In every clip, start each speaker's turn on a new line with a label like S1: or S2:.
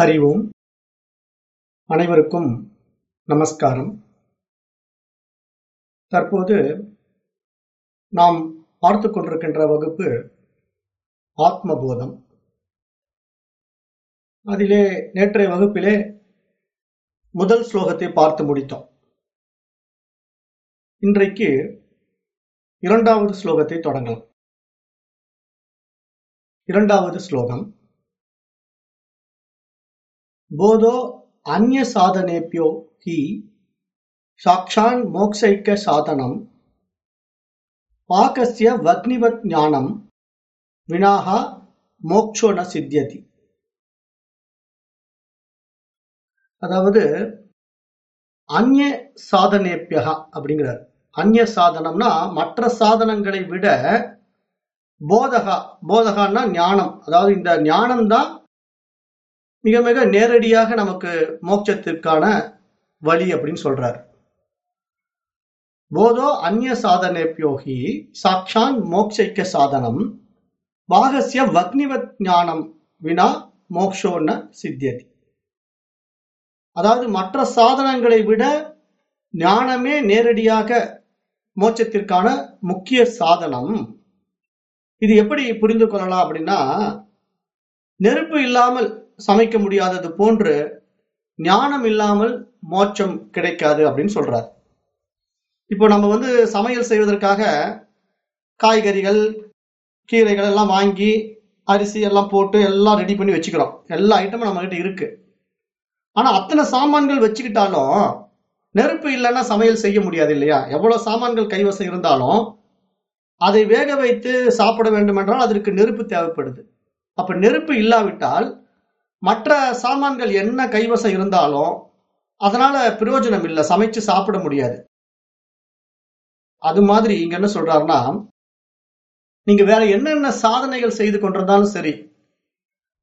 S1: ஹரி ஓம் அனைவருக்கும் நமஸ்காரம். தற்போது நாம் பார்த்து கொண்டிருக்கின்ற வகுப்பு ஆத்மபோதம். அதிலே நேற்றைய வகுப்பிலே முதல் ஸ்லோகத்தை பார்த்து முடித்தோம். இன்றைக்கு இரண்டாவது ஸ்லோகத்தை தொடங்கலாம். இரண்டாவது ஸ்லோகம். போதோ அந்நிய சாதனேபியோ ஹி சாக்ஷான் மோக்ஷைக்க சாதனம் பாகஸ்ய வக்னிவத் ஞானம் வினாகா மோக்ஷோ ந சித்தியதி அதாவது அந்நிய சாதனேபியகா அப்படிங்கிறார்। அந்நிய சாதனம்னா மற்ற சாதனங்களை விட போதகா போதகான்னா ஞானம்। அதாவது இந்த ஞானம் தான் மிக மிக நேரடியாக நமக்கு மோட்சத்திற்கான வழி அப்படின்னு சொல்றார். போதோ அந்நிய சாதனேபியோகி சாட்சான் மோக்ஷைக்க சாதனம் பாகசிய வக்னிவத் ஞானம் வினா மோக்ஷோன்ன சித்தியதி. அதாவது மற்ற சாதனங்களை விட ஞானமே நேரடியாக மோட்சத்திற்கான முக்கிய சாதனம். இது எப்படி புரிந்து கொள்ளலாம் அப்படின்னா நெருப்பு இல்லாமல் சமைக்க முடியாதது போன்று ஞானம் இல்லாமல் மோட்சம் கிடைக்காது அப்படின்னு சொல்றார். இப்போ நம்ம வந்து சமையல் செய்வதற்காக காய்கறிகள் கீரைகள் எல்லாம் வாங்கி அரிசி எல்லாம் போட்டு எல்லாம் ரெடி பண்ணி வச்சுக்கிறோம். எல்லா ஐட்டமும் நம்ம கிட்ட இருக்கு. ஆனா அத்தனை சாமான்கள் வச்சுக்கிட்டாலும் நெருப்பு இல்லைன்னா சமையல் செய்ய முடியாது இல்லையா? எவ்வளவு சாமான்கள் கைவசம் இருந்தாலும் அதை வேக வைத்து சாப்பிட வேண்டும் என்றால் அதற்கு நெருப்பு தேவைப்படுது. அப்ப நெருப்பு இல்லாவிட்டால் மற்ற சாமான்கள் என்ன கைவசம் இருந்தாலும் அதனால பிரயோஜனம் இல்லை. சமைச்சு சாப்பிட முடியாது. அது மாதிரி இங்க என்ன சொல்றாருன்னா நீங்க வேற என்னென்ன சாதனைகள் செய்து கொண்டிருந்தாலும் சரி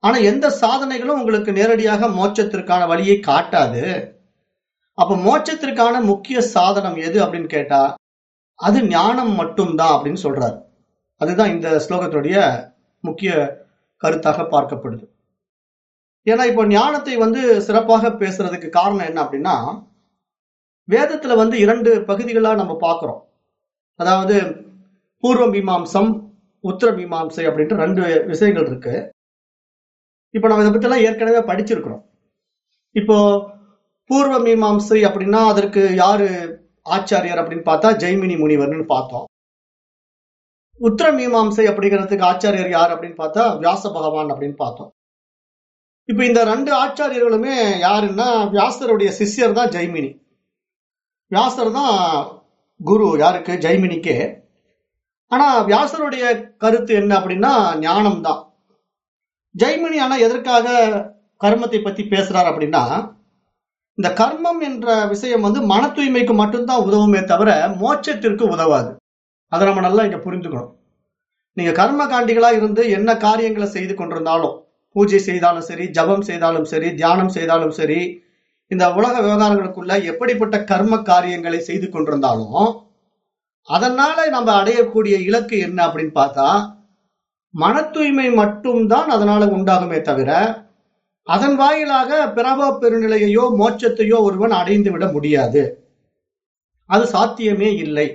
S1: ஆனா எந்த சாதனைகளும் உங்களுக்கு நேரடியாக மோட்சத்திற்கான வழியை காட்டாது. அப்ப மோட்சத்திற்கான முக்கிய சாதனம் எது அப்படின்னு கேட்டா அது ஞானம் மட்டும்தான் அப்படின்னு சொல்றாரு. அதுதான் இந்த ஸ்லோகத்துடைய முக்கிய கருத்தாக பார்க்கப்படுது. ஏன்னா இப்போ ஞானத்தை வந்து சிறப்பாக பேசுறதுக்கு காரணம் என்ன அப்படின்னா வேதத்துல வந்து இரண்டு பகுதிகளா நம்ம பார்க்கிறோம். அதாவது பூர்வ மீமாம்சம் உத்தர மீமாம்சை அப்படின்ட்டு ரெண்டு விஷயங்கள் இருக்கு. இப்போ நம்ம இதை பற்றிலாம் ஏற்கனவே படிச்சிருக்கிறோம். இப்போ பூர்வ மீமாம்சை அப்படின்னா அதற்கு யாரு ஆச்சாரியர் அப்படின்னு பார்த்தா ஜெய்மினி முனிவர்னு பார்த்தோம். உத்தர மீமாம்சை அப்படிங்கிறதுக்கு ஆச்சாரியர் யார் அப்படின்னு பார்த்தா வியாச பகவான் அப்படின்னு பார்த்தோம். இப்ப இந்த ரெண்டு ஆச்சாரியர்களுமே யாருன்னா வியாசருடைய சிஷ்யர் தான் ஜெய்மினி. வியாசர் தான் குரு யாருக்கு? ஜெய்மினிக்கே. ஆனா வியாசருடைய கருத்து என்ன அப்படின்னா ஞானம் தான். ஜெய்மினி ஆனா எதற்காக கர்மத்தை பத்தி பேசுறார் அப்படின்னா இந்த கர்மம் என்ற விஷயம் வந்து மன தூய்மைக்கு மட்டும்தான் உதவுமே தவிர மோட்சத்திற்கு உதவாது. அதை நம்ம நல்லா இங்க புரிந்துக்கணும் நீங்க கர்ம காண்டிகளா இருந்து என்ன காரியங்களை செய்து கொண்டிருந்தாலும் பூஜை செய்தாலும் சரி ஜபம் செய்தாலும் சரி தியானம் செய்தாலும் சரி இந்த உலக விவகாரங்களுக்குள்ள எப்படிப்பட்ட கர்ம காரியங்களை செய்து கொண்டிருந்தாலும் அதனால நம்ம அடையக்கூடிய இலக்கு என்ன அப்படின்னு பார்த்தா மன தூய்மை மட்டும்தான் அதனால உண்டாகுமே தவிர அதன் வாயிலாக பிரப பெருநிலையையோ மோட்சத்தையோ ஒருவன் அடைந்து விட முடியாது. அது சாத்தியமே இல்லை.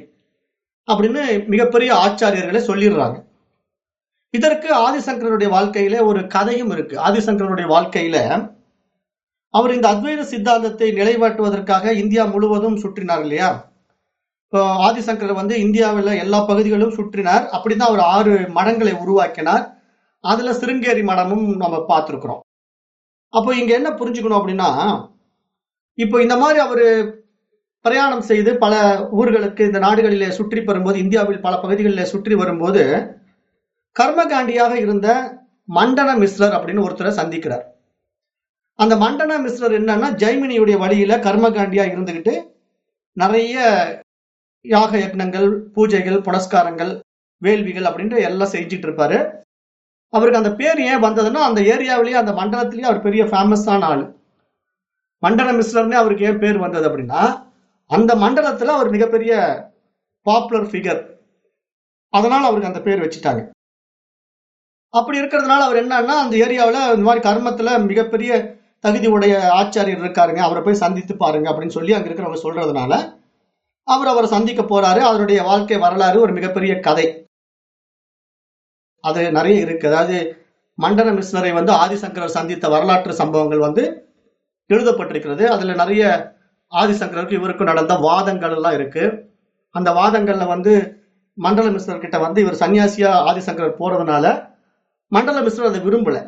S1: அப்படின்னு மிகப்பெரிய ஆச்சாரியர்களை சொல்லிடுறாங்க. இதற்கு ஆதிசங்கரனுடைய வாழ்க்கையில ஒரு கதையும் இருக்கு. ஆதிசங்கரனுடைய வாழ்க்கையில அவர் இந்த அத்வைத சித்தாந்தத்தை நிலைவாட்டுவதற்காக இந்தியா முழுவதும் சுற்றினார் இல்லையா? ஆதிசங்கரர் ஆதிசங்கர் வந்து இந்தியாவில் எல்லா பகுதிகளும் சுற்றினார். அப்படிதான் அவர் ஆறு மடங்களை உருவாக்கினார். அதுல சிருங்கேரி மடமும் நம்ம பார்த்துருக்குறோம். அப்போ இங்க என்ன புரிஞ்சுக்கணும் அப்படின்னா இப்போ இந்த மாதிரி அவரு பிரயாணம் செய்து பல ஊர்களுக்கு இந்த நாடுகளிலே சுற்றி வரும்போது இந்தியாவில் பல பகுதிகளில் சுற்றி வரும்போது கர்மகாண்டியாக இருந்த மண்டன மிஸ்ரர் அப்படின்னு ஒருத்தரை சந்திக்கிறார். அந்த மண்டன மிஸ்ரர் என்னன்னா ஜெய்மினியுடைய வழியில கர்மகாண்டியா இருந்துகிட்டு நிறைய யாக யக்னங்கள் பூஜைகள் புனஸ்காரங்கள் வேள்விகள் அப்படின்ட்டு எல்லாம் செஞ்சுட்டு இருப்பாரு. அவருக்கு அந்த பேர் ஏன் வந்ததுன்னா அந்த ஏரியாவிலேயே அந்த மண்டலத்திலேயே அவர் பெரிய ஃபேமஸான ஆள். மண்டல மிஸ்ரர்னே அவருக்கு ஏன் பேர் வந்தது அப்படின்னா அந்த மண்டலத்துல அவர் மிகப்பெரிய பாப்புலர் ஃபிகர் அதனால அவருக்கு அந்த பேர் வச்சுட்டாங்க. அப்படி இருக்கிறதுனால அவர் என்னன்னா அந்த ஏரியாவில் இந்த மாதிரி கர்மத்தில் மிகப்பெரிய தகுதி உடைய ஆச்சாரியர் இருக்காருங்க. அவரை போய் சந்தித்து பாருங்க அப்படின்னு சொல்லி அங்க இருக்கிறவங்க சொல்றதுனால அவர் அவரை சந்திக்க போறாரு. அவருடைய வாழ்க்கை வரலாறு ஒரு மிகப்பெரிய கதை. அது நிறைய இருக்கு. அதாவது மண்டன மிஸ்னரை வந்து ஆதிசங்கரர் சந்தித்த வரலாற்று சம்பவங்கள் வந்து எழுதப்பட்டிருக்கிறது. அதுல நிறைய ஆதிசங்கரருக்கு இவருக்கும் நடந்த வாதங்கள் எல்லாம் இருக்கு. அந்த வாதங்கள்ல வந்து மண்டல மிஸ்னர் கிட்ட வந்து இவர் சன்னியாசியா ஆதிசங்கரர் போறதுனால மண்டல மிஸ்ரர் அதை விரும்பல.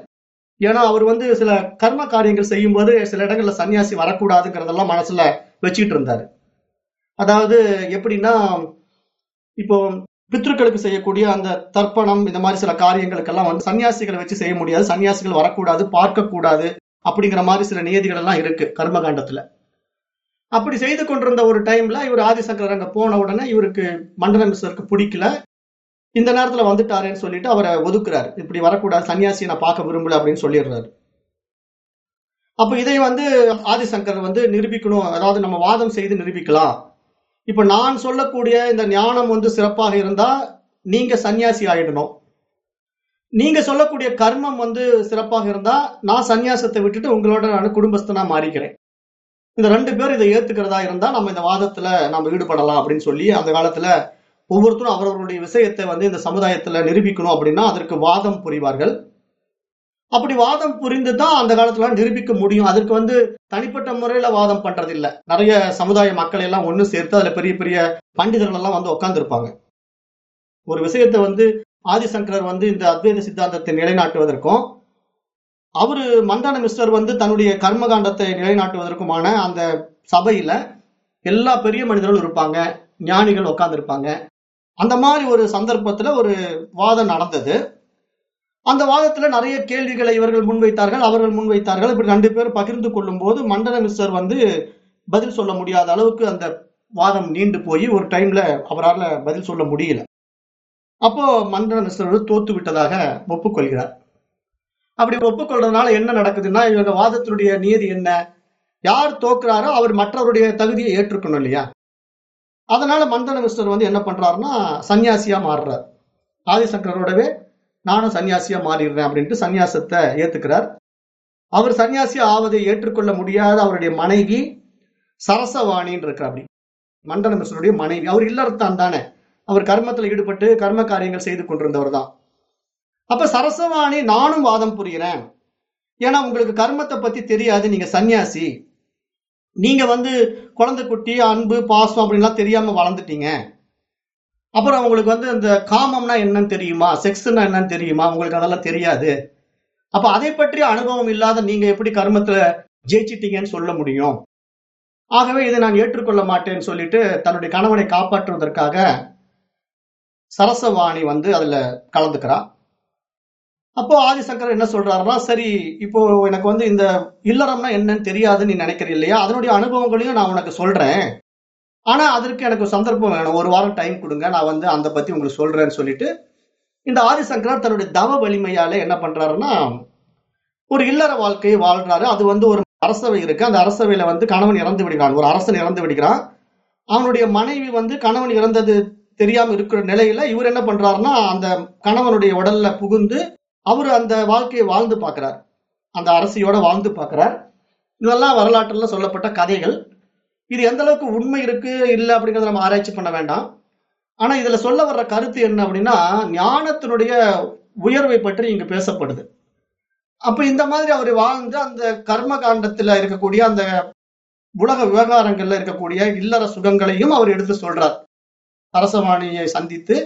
S1: ஏன்னா அவர் வந்து சில கர்ம காரியங்கள் செய்யும்போது சில இடங்கள்ல சன்னியாசி வரக்கூடாதுங்கிறதெல்லாம் மனசுல வச்சுக்கிட்டு இருந்தாரு. அதாவது எப்படின்னா இப்போ பித்ருக்களுக்கு செய்யக்கூடிய அந்த தர்ப்பணம் இந்த மாதிரி சில காரியங்களுக்கெல்லாம் வந்து சன்னியாசிகளை வச்சு செய்ய முடியாது. சன்னியாசிகள் வரக்கூடாது பார்க்க கூடாது அப்படிங்கிற மாதிரி சில நியதிகள் எல்லாம் இருக்கு கர்மகாண்டத்துல. அப்படி செய்து கொண்டிருந்த ஒரு டைம்ல இவர் ஆதிசங்கர் அங்க போன உடனே இவருக்கு மண்டல மிஸ்வருக்கு பிடிக்கல. இந்த நேரத்துல வந்துட்டாருன்னு சொல்லிட்டு அவரை ஒதுக்குறாரு. இப்படி வரக்கூடாது சன்னியாசியை நான் பார்க்க விரும்பல அப்படின்னு சொல்லிடுறாரு. அப்ப இதை வந்து ஆதிசங்கர் வந்து நிரூபிக்கணும். அதாவது நம்ம வாதம் செய்து நிரூபிக்கலாம். இப்ப நான் சொல்லக்கூடிய இந்த ஞானம் வந்து சிறப்பாக இருந்தா நீங்க சன்னியாசி ஆயிடணும். நீங்க சொல்லக்கூடிய கர்மம் வந்து சிறப்பாக இருந்தா நான் சன்னியாசத்தை விட்டுட்டு உங்களோட நான் குடும்பஸ்தனா மாறிக்கிறேன். இந்த ரெண்டு பேர் இதை ஏத்துக்கிறதா இருந்தா நம்ம இந்த வாதத்துல நம்ம ஈடுபடலாம் அப்படின்னு சொல்லி அந்த காலத்துல ஒவ்வொருத்தரும் அவரவருடைய விஷயத்தை வந்து இந்த சமுதாயத்துல நிரூபிக்கணும் அப்படின்னா அதற்கு வாதம் புரிவார்கள். அப்படி வாதம் புரிந்து தான் அந்த காலத்துல நிரூபிக்க முடியும். அதற்கு வந்து தனிப்பட்ட முறையில வாதம் பண்றது இல்ல நிறைய சமுதாய மக்கள் எல்லாம் ஒண்ணு சேர்த்து அதுல பெரிய பெரிய பண்டிதர்கள் எல்லாம் வந்து உட்கார்ந்து இருப்பாங்க ஒரு விஷயத்தை வந்து ஆதிசங்கரர் வந்து இந்த அத்வைத சித்தாந்தத்தை நிலைநாட்டுவதற்கும் அவரு மந்தான மிஸ்டர் வந்து தன்னுடைய கர்மகாண்டத்தை நிலைநாட்டுவதற்குமான அந்த சபையில எல்லா பெரிய மனிதர்களும் இருப்பாங்க ஞானிகள் உட்கார்ந்து இருப்பாங்க அந்த மாதிரி ஒரு சந்தர்ப்பத்துல ஒரு வாதம் நடந்தது. அந்த வாதத்துல நிறைய கேள்விகளை இவர்கள் முன்வைத்தார்கள் அவர்கள் முன்வைத்தார்கள். இப்படி ரெண்டு பேரும் பகிர்ந்து கொள்ளும் போது மண்டல மிஸ்டர் வந்து பதில் சொல்ல முடியாத அளவுக்கு அந்த வாதம் நீண்டு போய் ஒரு டைம்ல அவரால் பதில் சொல்ல முடியல. அப்போ மண்டல மிஸ்டர் தோத்து விட்டதாக ஒப்புக்கொள்கிறார். அப்படி ஒப்புக்கொள்றதுனால என்ன நடக்குதுன்னா இவங்க வாதத்தினுடைய நீதி என்ன? யார் தோக்குறாரோ அவர் மற்றவருடைய தகுதியை ஏற்றுக்கணும் இல்லையா? அதனால மந்தன மிஸ்டர் வந்து என்ன பண்றாருன்னா சன்னியாசியா மாறுறார். ஆதிசங்கரோடவே நானும் சன்னியாசியா மாறிடுறேன் அப்படின்ட்டு சன்னியாசத்தை ஏத்துக்கிறார். அவர் சன்னியாசி ஆவதை ஏற்றுக்கொள்ள முடியாத அவருடைய மனைவி சரசவாணின்னு இருக்கிற அப்படி. மண்டன மிஸ்டருடைய மனைவி. அவர் இல்லறத்தான் தானே அவர் கர்மத்தில் ஈடுபட்டு கர்ம காரியங்கள் செய்து கொண்டிருந்தவர் தான். அப்ப சரசவாணி நானும் வாதம் புரிகிறேன் ஏன்னா உங்களுக்கு கர்மத்தை பத்தி தெரியாது நீங்க சன்னியாசி. நீங்க வந்து குழந்தை குட்டி அன்பு பாசம் அப்படின்லாம் தெரியாம வளர்ந்துட்டீங்க. அப்புறம் உங்களுக்கு வந்து இந்த காமம்னா என்னன்னு தெரியுமா? செக்ஸ்னா என்னன்னு தெரியுமா? உங்களுக்கு அதெல்லாம் தெரியாது. அப்ப அதை பற்றி அனுபவம் இல்லாத நீங்க எப்படி கர்மத்துல ஜெயிச்சிட்டீங்கன்னு சொல்ல முடியும்? ஆகவே இதை நான் ஏற்றுக்கொள்ள மாட்டேன்னு சொல்லிட்டு தன்னுடைய கணவனை காப்பாற்றுவதற்காக சரசவாணி வந்து அதுல கலந்துக்கிறான் அப்போ ஆதிசங்கர் என்ன சொல்றாருன்னா சரி இப்போ எனக்கு வந்து இந்த இல்லறம்னா என்னன்னு தெரியாதுன்னு நீ நினைக்கிற இல்லையா? அதனுடைய அனுபவங்களையும் நான் உனக்கு சொல்றேன். ஆனா அதற்கு எனக்கு ஒரு சந்தர்ப்பம் வேணும். ஒரு வாரம் டைம் கொடுங்க. நான் வந்து அந்த பத்தி உங்களுக்கு சொல்றேன்னு சொல்லிட்டு இந்த ஆதிசங்கரர் தன்னுடைய தவ வலிமையால என்ன பண்றாருன்னா ஒரு இல்லற வாழ்க்கையை வாழ்றாரு. அது வந்து ஒரு அரசவை இருக்கு. அந்த அரசவையில வந்து கணவன் இறந்து விடுகிறான். ஒரு அரசன் இறந்து விடுகிறான். அவனுடைய மனைவி வந்து கணவன் இறந்தது தெரியாம இருக்கிற நிலையில இவர் என்ன பண்றாருன்னா அந்த கணவனுடைய உடல்ல புகுந்து அவர் அந்த வாழ்க்கையை வாழ்ந்து பார்க்கிறார். அந்த அரசியோட வாழ்ந்து பார்க்கிறார். இதெல்லாம் வரலாற்றுல சொல்லப்பட்ட கதைகள். இது எந்த அளவுக்கு உண்மை இருக்கு இல்லை அப்படிங்கறத நம்ம ஆராய்ச்சி பண்ண வேண்டாம். ஆனா இதுல சொல்ல வர்ற கருத்து என்ன அப்படின்னா ஞானத்தினுடைய உயர்வை பற்றி இங்கு பேசப்படுது. அப்ப இந்த மாதிரி அவர் வாழ்ந்து அந்த கர்ம காண்டத்துல இருக்கக்கூடிய அந்த உலக விவகாரங்கள்ல இருக்கக்கூடிய இல்லற சுகங்களையும் அவர் எடுத்து சொல்றார். அரசவாணியை சந்தித்து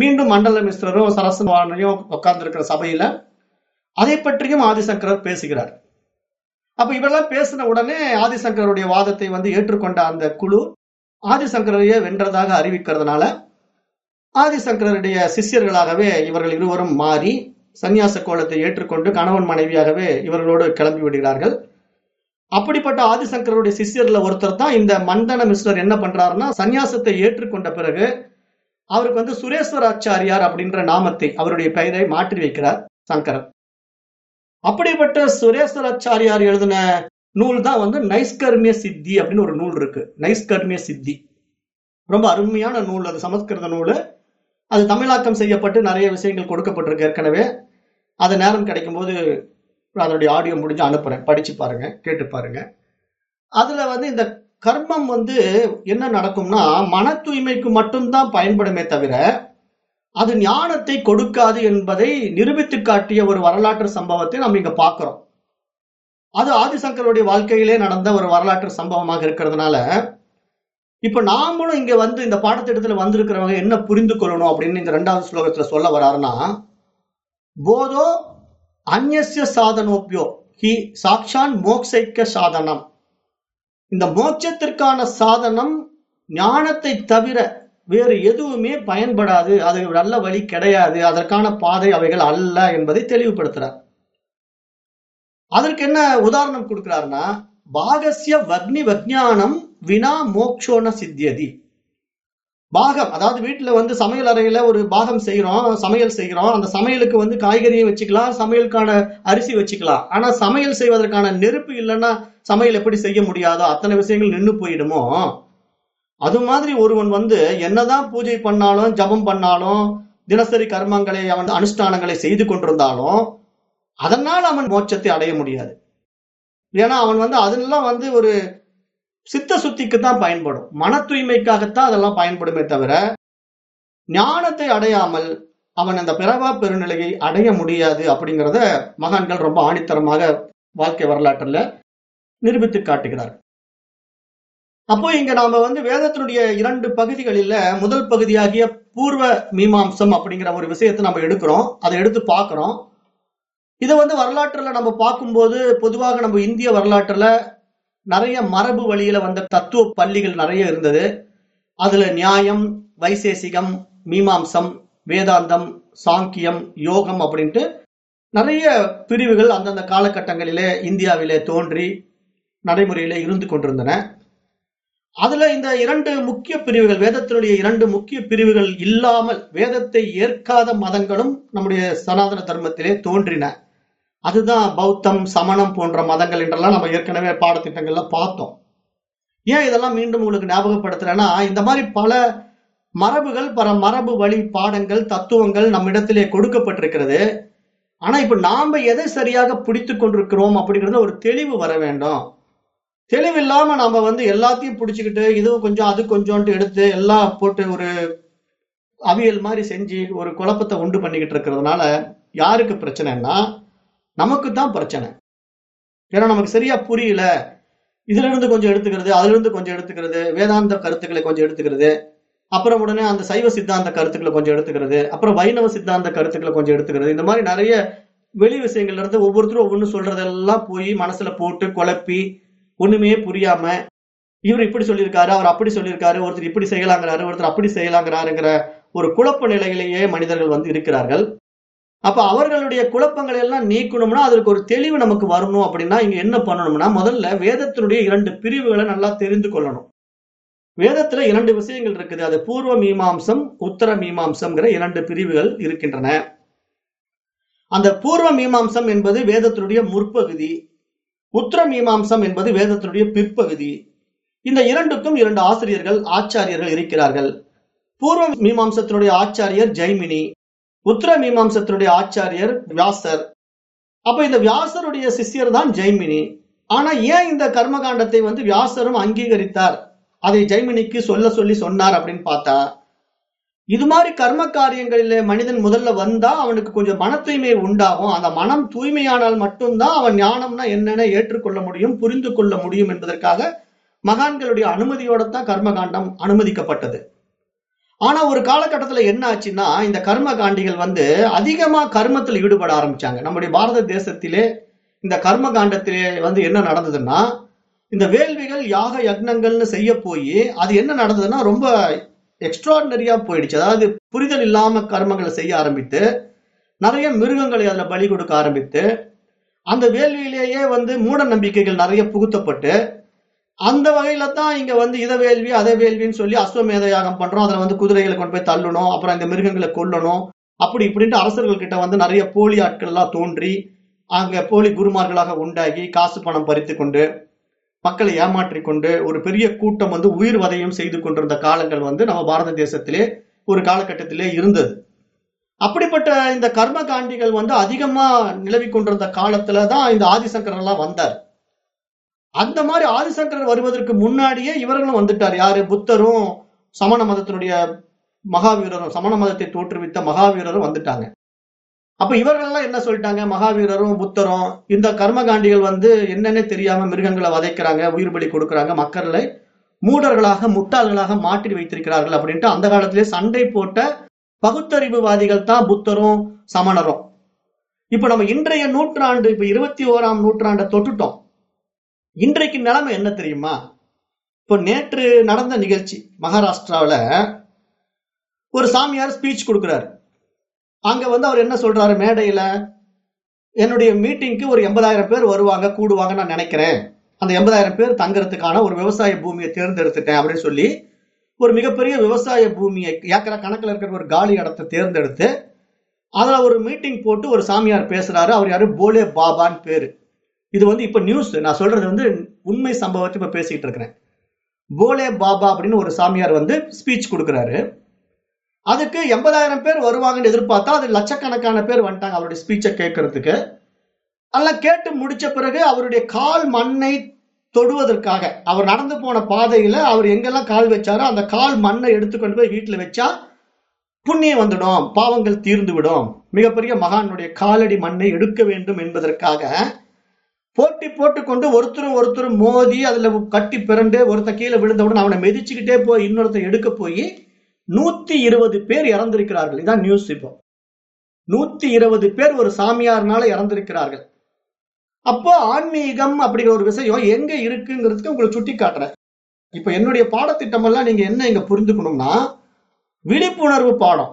S1: மீண்டும் மண்டல மிஸ்ரரும் சரசவாணியும் உட்கார்ந்து இருக்கிற சபையில அதை பற்றியும் ஆதிசங்கரர் பேசுகிறார். அப்ப இவரெல்லாம் பேசின உடனே ஆதிசங்கருடைய வாதத்தை வந்து ஏற்றுக்கொண்ட அந்த குழு ஆதிசங்கரையே வென்றதாக அறிவிக்கிறதுனால ஆதிசங்கரருடைய சிஷ்யர்களாகவே இவர்கள் இருவரும் மாறி சந்நியாச கோலத்தை ஏற்றுக்கொண்டு கணவன் மனைவியாகவே இவர்களோடு கிளம்பி விடுகிறார்கள். அப்படிப்பட்ட ஆதிசங்கருடைய சிஷ்யர்ல ஒருத்தர் தான் இந்த மந்தன மிஸ்ரர் என்ன பண்றாருன்னா சந்நியாசத்தை ஏற்றுக்கொண்ட பிறகு அவருக்கு வந்து சுரேஸ்வர ஆச்சாரியார் அப்படின்ற நாமத்தை அவருடைய பெயரை மாற்றி வைக்கிறார் சங்கரர் அப்படிப்பட்ட சுரேஸ்வராச்சாரியார் எழுதின நூல் தான் வந்து நைஸ்கர்மிய சித்தி அப்படின்னு ஒரு நூல் இருக்கு. நைஸ்கர்மிய சித்தி. ரொம்ப அருமையான நூல். அது சமஸ்கிருத நூல். அது தமிழாக்கம் செய்யப்பட்டு நிறைய விஷயங்கள் கொடுக்கப்பட்டிருக்கு ஏற்கனவே. அது நேரம் கிடைக்கும் போது அதனுடைய ஆடியோ முடிஞ்சு அனுப்புறேன். படிச்சு பாருங்க கேட்டு பாருங்க. அதுல வந்து இந்த கர்மம் வந்து என்ன நடக்கும்னா மன தூய்மைக்கு மட்டும்தான் பயன்படுமே தவிர அது ஞானத்தை கொடுக்காது என்பதை நிரூபித்து காட்டிய ஒரு வரலாற்று சம்பவத்தை நம்ம இங்க பார்க்கிறோம். அது ஆதிசங்கருடைய வாழ்க்கையிலே நடந்த ஒரு வரலாற்று சம்பவமாக இருக்கிறதுனால இப்ப நாமளும் இங்க வந்து இந்த பாடத்திட்டத்துல வந்திருக்கிறவங்க என்ன புரிந்து கொள்ளணும் அப்படின்னு இந்த ரெண்டாவது ஸ்லோகத்துல சொல்ல வராருன்னா போதோ அந்நிய சாதனோப்பியோ ஹி சாக்ஷான் மோக்ஷைக்க சாதனம். இந்த மோட்சத்திற்கான சாதனம் ஞானத்தை தவிர வேறு எதுவுமே பயன்படாது. அது நல்ல வழி கிடையாது. அதற்கான பாதை அவைகள் அல்ல என்பதை தெளிவுபடுத்துறார். அதற்கு என்ன உதாரணம் கொடுக்கிறாருன்னா பாகசிய வக்னி வக்ஞானம் வினா மோக்ஷோன சித்தியதி. பாகம் அதாவது வீட்டுல வந்து சமையல் அறையில ஒரு பாகம் செய்யறோம் சமையல் செய்கிறோம் அந்த சமையலுக்கு வந்து காய்கறியும் வச்சுக்கலாம் சமையலுக்கான அரிசி வச்சுக்கலாம். ஆனா சமையல் செய்வதற்கான நெருப்பு இல்லைன்னா சமையல் எப்படி செய்ய முடியாதோ அத்தனை விஷயங்கள் நின்று போயிடுமோ? அது மாதிரி ஒருவன் வந்து என்னதான் பூஜை பண்ணாலும் ஜபம் பண்ணாலும் தினசரி கர்மங்களை அவன் அனுஷ்டானங்களை செய்து கொண்டிருந்தாலும் அதனால் அவன் மோட்சத்தை அடைய முடியாது. ஏன்னா அவன் வந்து அதெல்லாம் வந்து ஒரு சித்த சுத்திக்கு தான் பயன்படும். மன தூய்மைக்காகத்தான் அதெல்லாம் பயன்படுமே தவிர ஞானத்தை அடையாமல் அவன் அந்த பிறவா பெருநிலையை அடைய முடியாது அப்படிங்கிறத மகான்கள் ரொம்ப ஆணித்தரமாக வாழ்க்கை வரலாற்றுல நிரூபித்து காட்டுகிறார் அப்போ இங்க நாம வந்து வேதத்தினுடைய இரண்டு பகுதிகளில முதல் பகுதியாகிய பூர்வ மீமாம்சம் அப்படிங்கிற ஒரு விஷயத்தை நம்ம எடுக்கிறோம். அதை எடுத்து பார்க்கிறோம். இதை வந்து வரலாற்றுல நம்ம பார்க்கும்போது பொதுவாக நம்ம இந்திய வரலாற்றுல நிறைய மரபு வழியில வந்த தத்துவ பள்ளிகள் நிறைய இருந்தது. அதுல நியாயம் வைசேசிகம் மீமாம்சம் வேதாந்தம் சாங்கியம் யோகம் அப்படின்ட்டு நிறைய பிரிவுகள் அந்தந்த காலகட்டங்களிலே இந்தியாவிலே தோன்றி நடைமுறையிலே இருந்து கொண்டிருந்தன. அதுல இந்த இரண்டு முக்கிய பிரிவுகள் வேதத்தினுடைய இரண்டு முக்கிய பிரிவுகள் இல்லாமல் வேதத்தை ஏற்காத மதங்களும் நம்முடைய சனாதன தர்மத்திலே தோன்றின. அதுதான் பௌத்தம் சமணம் போன்ற மதங்கள் என்றெல்லாம் நம்ம ஏற்கனவே பாடத்திட்டங்கள்ல பார்த்தோம். ஏன் இதெல்லாம் மீண்டும் உங்களுக்கு ஞாபகப்படுத்துறேன்னா இந்த மாதிரி பல மரபுகள் பல மரபு வழி பாடங்கள் தத்துவங்கள் நம்மிடத்திலே கொடுக்கப்பட்டிருக்கிறது. ஆனா இப்ப நாம எதை சரியாக பிடித்து கொண்டிருக்கிறோம் அப்படிங்கிறது ஒரு தெளிவு வர வேண்டும். தெளிவில்லாம நாம வந்து எல்லாத்தையும் பிடிச்சுக்கிட்டு இதுவும் கொஞ்சம் அது கொஞ்சோன்ட்டு எடுத்து எல்லாம் போட்டு ஒரு அவியல் மாதிரி செஞ்சு ஒரு குழப்பத்தை உண்டு பண்ணிக்கிட்டு இருக்கிறதுனால யாருக்கு பிரச்சனைன்னா நமக்கு தான் பிரச்சனை. ஏன்னா நமக்கு சரியா புரியல. இதுல இருந்து கொஞ்சம் எடுத்துக்கிறது அதுல இருந்து கொஞ்சம் எடுத்துக்கிறது வேதாந்த கருத்துக்களை கொஞ்சம் எடுத்துக்கிறது. அப்புறம் உடனே அந்த சைவ சித்தாந்த கருத்துக்களை கொஞ்சம் எடுத்துக்கிறது. அப்புறம் வைணவ சித்தாந்த கருத்துக்களை கொஞ்சம் எடுத்துக்கிறது. இந்த மாதிரி நிறைய வெளி விஷயங்கள்ல இருந்து ஒவ்வொருத்தரும் ஒவ்வொன்றும் சொல்றதெல்லாம் போய் மனசுல போட்டு குழப்பி ஒண்ணுமே புரியாம இவர் இப்படி சொல்லியிருக்காரு அவர் அப்படி சொல்லியிருக்காரு ஒருத்தர் இப்படி செய்யலாங்கிறாரு ஒருத்தர் அப்படி செய்யலாங்கிறாருங்கிற ஒரு குழப்ப நிலையிலேயே மனிதர்கள் வந்து இருக்கிறார்கள். அப்ப அவர்களுடைய குழப்பங்களை எல்லாம் நீக்கணும்னா அதற்கு ஒரு தெளிவு நமக்கு வரணும் அப்படின்னா இங்க என்ன பண்ணணும்னா முதல்ல வேதத்தினுடைய இரண்டு பிரிவுகளை நல்லா தெரிந்து கொள்ளணும். வேதத்துல இரண்டு விஷயங்கள் இருக்குது. அது பூர்வ மீமாம்சம் உத்தர மீமாம்சம்ங்கிற இரண்டு பிரிவுகள் இருக்கின்றன. அந்த பூர்வ மீமாம்சம் என்பது வேதத்தினுடைய முற்பகுதி. உத்தர மீமாம்சம் என்பது வேதத்தினுடைய பிற்பகுதி. இந்த இரண்டுக்கும் இரண்டு ஆசிரியர்கள் ஆச்சாரியர்கள் இருக்கிறார்கள். பூர்வ மீமாம்சத்தினுடைய ஆச்சாரியர் ஜெய்மினி. உத்தர மீமாம்சத்தினுடைய ஆச்சாரியர் வியாசர். அப்ப இந்த வியாசருடைய சிஷ்யர் தான் ஜெய்மினி. ஆனா ஏன் இந்த கர்மகாண்டத்தை வந்து வியாசரும் அங்கீகரித்தார்? அதை ஜெய்மினிக்கு சொல்ல சொல்லி சொன்னார் அப்படின்னு பார்த்தா இது மாதிரி கர்ம காரியங்களில மனிதன் முதல்ல வந்தா அவனுக்கு கொஞ்சம் மன தூய்மை உண்டாகும். அந்த மனம் தூய்மையானால் மட்டும்தான் அவன் ஞானம்னா என்னென்ன ஏற்றுக்கொள்ள முடியும் புரிந்து கொள்ள முடியும் என்பதற்காக மகான்களுடைய அனுமதியோட தான் கர்மகாண்டம் அனுமதிக்கப்பட்டது. ஆனா ஒரு காலகட்டத்துல என்ன ஆச்சுன்னா இந்த கர்ம காண்டிகள் வந்து அதிகமா கர்மத்தில் ஈடுபட ஆரம்பிச்சாங்க. நம்முடைய பாரத தேசத்திலே இந்த கர்ம காண்டத்திலே வந்து என்ன நடந்ததுன்னா இந்த வேள்விகள் யாக யக்னங்கள்னு செய்ய போய் அது என்ன நடந்ததுன்னா ரொம்ப எக்ஸ்ட்ராடினரியா போயிடுச்சு. அதாவது புரிதல் இல்லாம கர்மங்களை செய்ய ஆரம்பித்து நிறைய மிருகங்களை அதுல பலி கொடுக்க ஆரம்பித்து அந்த வேள்வியிலேயே வந்து மூட நம்பிக்கைகள் நிறைய புகுத்தப்பட்டு அந்த வகையில தான் இங்க வந்து இத வேள்வி அதை வேள்வின்னு சொல்லி அஸ்வமேத யாகம் பண்றோம். அதுல வந்து குதிரைகளை கொண்டு போய் தள்ளணும். அப்புறம் இந்த மிருகங்களை கொல்லணும். அப்படி இப்படின்ட்டு அரசர்கள் கிட்ட வந்து நிறைய போலி ஆட்கள் எல்லாம் தோன்றி அங்க போலி குருமார்களாக உண்டாகி காசு பணம் பறித்து கொண்டு மக்களை ஏமாற்றி கொண்டு ஒரு பெரிய கூட்டம் வந்து உயிர் வதையும் செய்து கொண்டிருந்த காலங்கள் வந்து நம்ம பாரத தேசத்திலே ஒரு காலகட்டத்திலே இருந்தது. அப்படிப்பட்ட இந்த கர்ம காண்டிகள் வந்து அதிகமா நிலவி கொண்டிருந்த காலத்துல தான் இந்த ஆதிசங்கரெல்லாம் வந்தார். அந்த மாதிரி ஆதிசங்கரர் வருவதற்கு முன்னாடியே இவர்களும் வந்துட்டார். யாரு? புத்தரும் சமண மதத்தினுடைய மகாவீரரும் சமண மதத்தை தோற்றுவித்த மகாவீரரும் வந்துட்டாங்க. அப்ப இவர்கள்லாம் என்ன சொல்லிட்டாங்க? மகாவீரரும் புத்தரும் இந்த கர்மகாண்டிகள் வந்து என்னன்னே தெரியாம மிருகங்களை வதைக்கிறாங்க உயிர் பலி கொடுக்கறாங்க மக்களை மூடர்களாக முட்டாள்களாக மாற்றி வைத்திருக்கிறார்கள் அப்படின்ட்டு அந்த காலத்திலே சண்டை போட்ட பகுத்தறிவுவாதிகள் தான் புத்தரும் சமணரும். இப்ப நம்ம இன்றைய நூற்றாண்டு இப்ப இருபத்தி ஓராம் நூற்றாண்டை தொட்டுட்டோம். இன்றைக்கு நிலைமை என்ன தெரியுமா? இப்போ நேற்று நடந்த நிகழ்ச்சி மகாராஷ்டிராவில் ஒரு சாமியார் ஸ்பீச் கொடுக்குறாரு. அங்க வந்து அவர் என்ன சொல்றாரு? மேடையில என்னுடைய மீட்டிங்க்கு ஒரு எண்பதாயிரம் பேர் வருவாங்க கூடுவாங்க நான் நினைக்கிறேன். அந்த எண்பதாயிரம் பேர் தங்கறதுக்கான ஒரு விவசாய பூமியை தேர்ந்தெடுத்துட்டேன் அப்படின்னு சொல்லி ஒரு மிகப்பெரிய விவசாய பூமியை ஏக்கரா கணக்கில் இருக்கிற ஒரு காலி இடத்தை தேர்ந்தெடுத்து அதில் ஒரு மீட்டிங் போட்டு ஒரு சாமியார் பேசுறாரு. அவர் யாரு? போலே பாபான்னு பேரு. இது வந்து இப்ப நியூஸ் நான் சொல்றது வந்து உண்மை சம்பவத்தை இப்ப பேசிட்டு இருக்கிறேன். போலே பாபா அப்படின்னு ஒரு சாமியார் வந்து ஸ்பீச் கொடுக்குறாரு. அதுக்கு எண்பதாயிரம் பேர் வருவாங்கன்னு எதிர்பார்த்தா அது லட்சக்கணக்கான பேர் வந்துட்டாங்க அவருடைய ஸ்பீச்சை கேட்கறதுக்கு. அதெல்லாம் கேட்டு முடிச்ச பிறகு அவருடைய கால் மண்ணை தொடுவதற்காக அவர் நடந்து போன பாதையில அவர் எங்கெல்லாம் கால் வச்சாரோ அந்த கால் மண்ணை எடுத்துக்கொண்டு போய் வீட்டுல வச்சா புண்ணியம் வந்துடும் பாவங்கள் தீர்ந்து விடும். மிகப்பெரிய மகானுடைய காலடி மண்ணை எடுக்க வேண்டும் என்பதற்காக போட்டி போட்டுக்கொண்டு ஒருத்தரும் ஒருத்தரும் மோதி அதுல கட்டி பிறண்டு ஒருத்தன் கீழே விழுந்தவுடன் அவனை மெதிச்சுக்கிட்டே போய் இன்னொருத்தன் எடுக்க போய் நூத்தி இருபது பேர் இறந்திருக்கிறார்கள். இதான் நியூஸ் இப்போ. நூத்தி இருபது பேர் ஒரு சாமியார்னால இறந்திருக்கிறார்கள். அப்போ ஆன்மீகம் அப்படிங்கிற ஒரு விஷயம் எங்க இருக்குங்கிறதுக்கு உங்களுக்கு சுட்டி காட்டுறேன். இப்ப என்னுடைய பாடத்திட்டம் எல்லாம் நீங்க என்ன இங்க புரிந்துக்கணும்னா விழிப்புணர்வு பாடம்.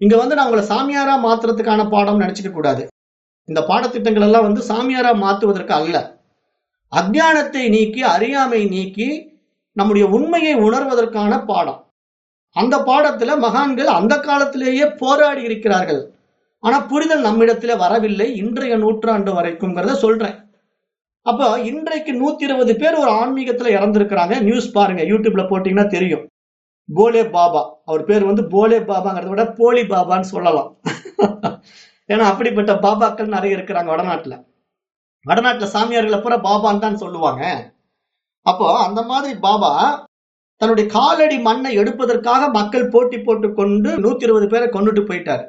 S1: இங்க வந்து நான் உங்களை சாமியாரா மாத்துறதுக்கான பாடம் நினைச்சுக்க கூடாது. இந்த பாடத்திட்டங்கள் எல்லாம் வந்து சாமியாரா மாத்துவதற்கு அல்ல. அஜானத்தை நீக்கி அறியாமை நீக்கி நம்முடைய உண்மையை உணர்வதற்கான பாடம். அந்த பாடத்துல மகான்கள் அந்த காலத்திலேயே போராடி இருக்கிறார்கள். ஆனா புரிதல் நம்மிடத்துல வரவில்லை. இன்றைய நூற்றாண்டு வரைக்கும்ங்கிறத சொல்றேன். அப்போ இன்றைக்கு நூத்தி இருபது பேர் ஒரு ஆன்மீகத்துல இறந்திருக்கிறாங்க. நியூஸ் பாருங்க. யூடியூப்ல போட்டீங்கன்னா தெரியும். போலே பாபா. அவர் பேர் வந்து போலே பாபாங்கிறத விட போலி பாபான்னு சொல்லலாம். ஏன்னா அப்படிப்பட்ட பாபாக்கள் நிறைய இருக்கிறாங்க வடநாட்டுல. வடநாட்டுல சாமியார்களை பூரா பாபான்னு தான் சொல்லுவாங்க. அப்போ அந்த மாதிரி பாபா தன்னுடைய காலடி மண்ணை எடுப்பதற்காக மக்கள் போட்டி போட்டு கொண்டு நூத்தி இருபது பேரை கொண்டுட்டு போயிட்டாரு.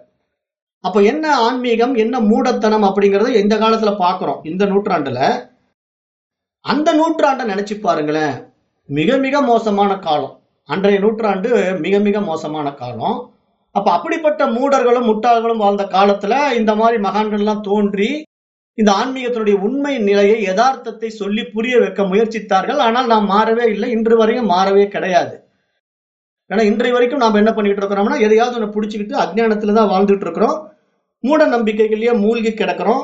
S1: அப்ப என்ன ஆன்மீகம் என்ன மூடத்தனம் அப்படிங்கறத இந்த காலத்துல பாக்குறோம் இந்த நூற்றாண்டுல. அந்த நூற்றாண்டை நினைச்சு பாருங்களேன். மிக மிக மோசமான காலம். அன்றைய நூற்றாண்டு மிக மிக மோசமான காலம். அப்ப அப்படிப்பட்ட மூடர்களும் முட்டாள்களும் வாழ்ந்த காலத்துல இந்த மாதிரி மகான்கள் எல்லாம் தோன்றி இந்த ஆன்மீகத்தினுடைய உண்மை நிலையை யதார்த்தத்தை சொல்லி புரிய வைக்க முயற்சித்தார்கள். ஆனால் நாம் மாறவே இல்லை. இன்று வரையும் மாறவே கிடையாது. ஏன்னா இன்றைய வரைக்கும் நாம் என்ன பண்ணிட்டு இருக்கிறோம்னா எதையாவது ஒன்று பிடிச்சிக்கிட்டு அஜ்ஞானத்துல தான் வாழ்ந்துட்டு இருக்கிறோம். மூட நம்பிக்கைகள்லயே மூழ்கி கிடக்கிறோம்.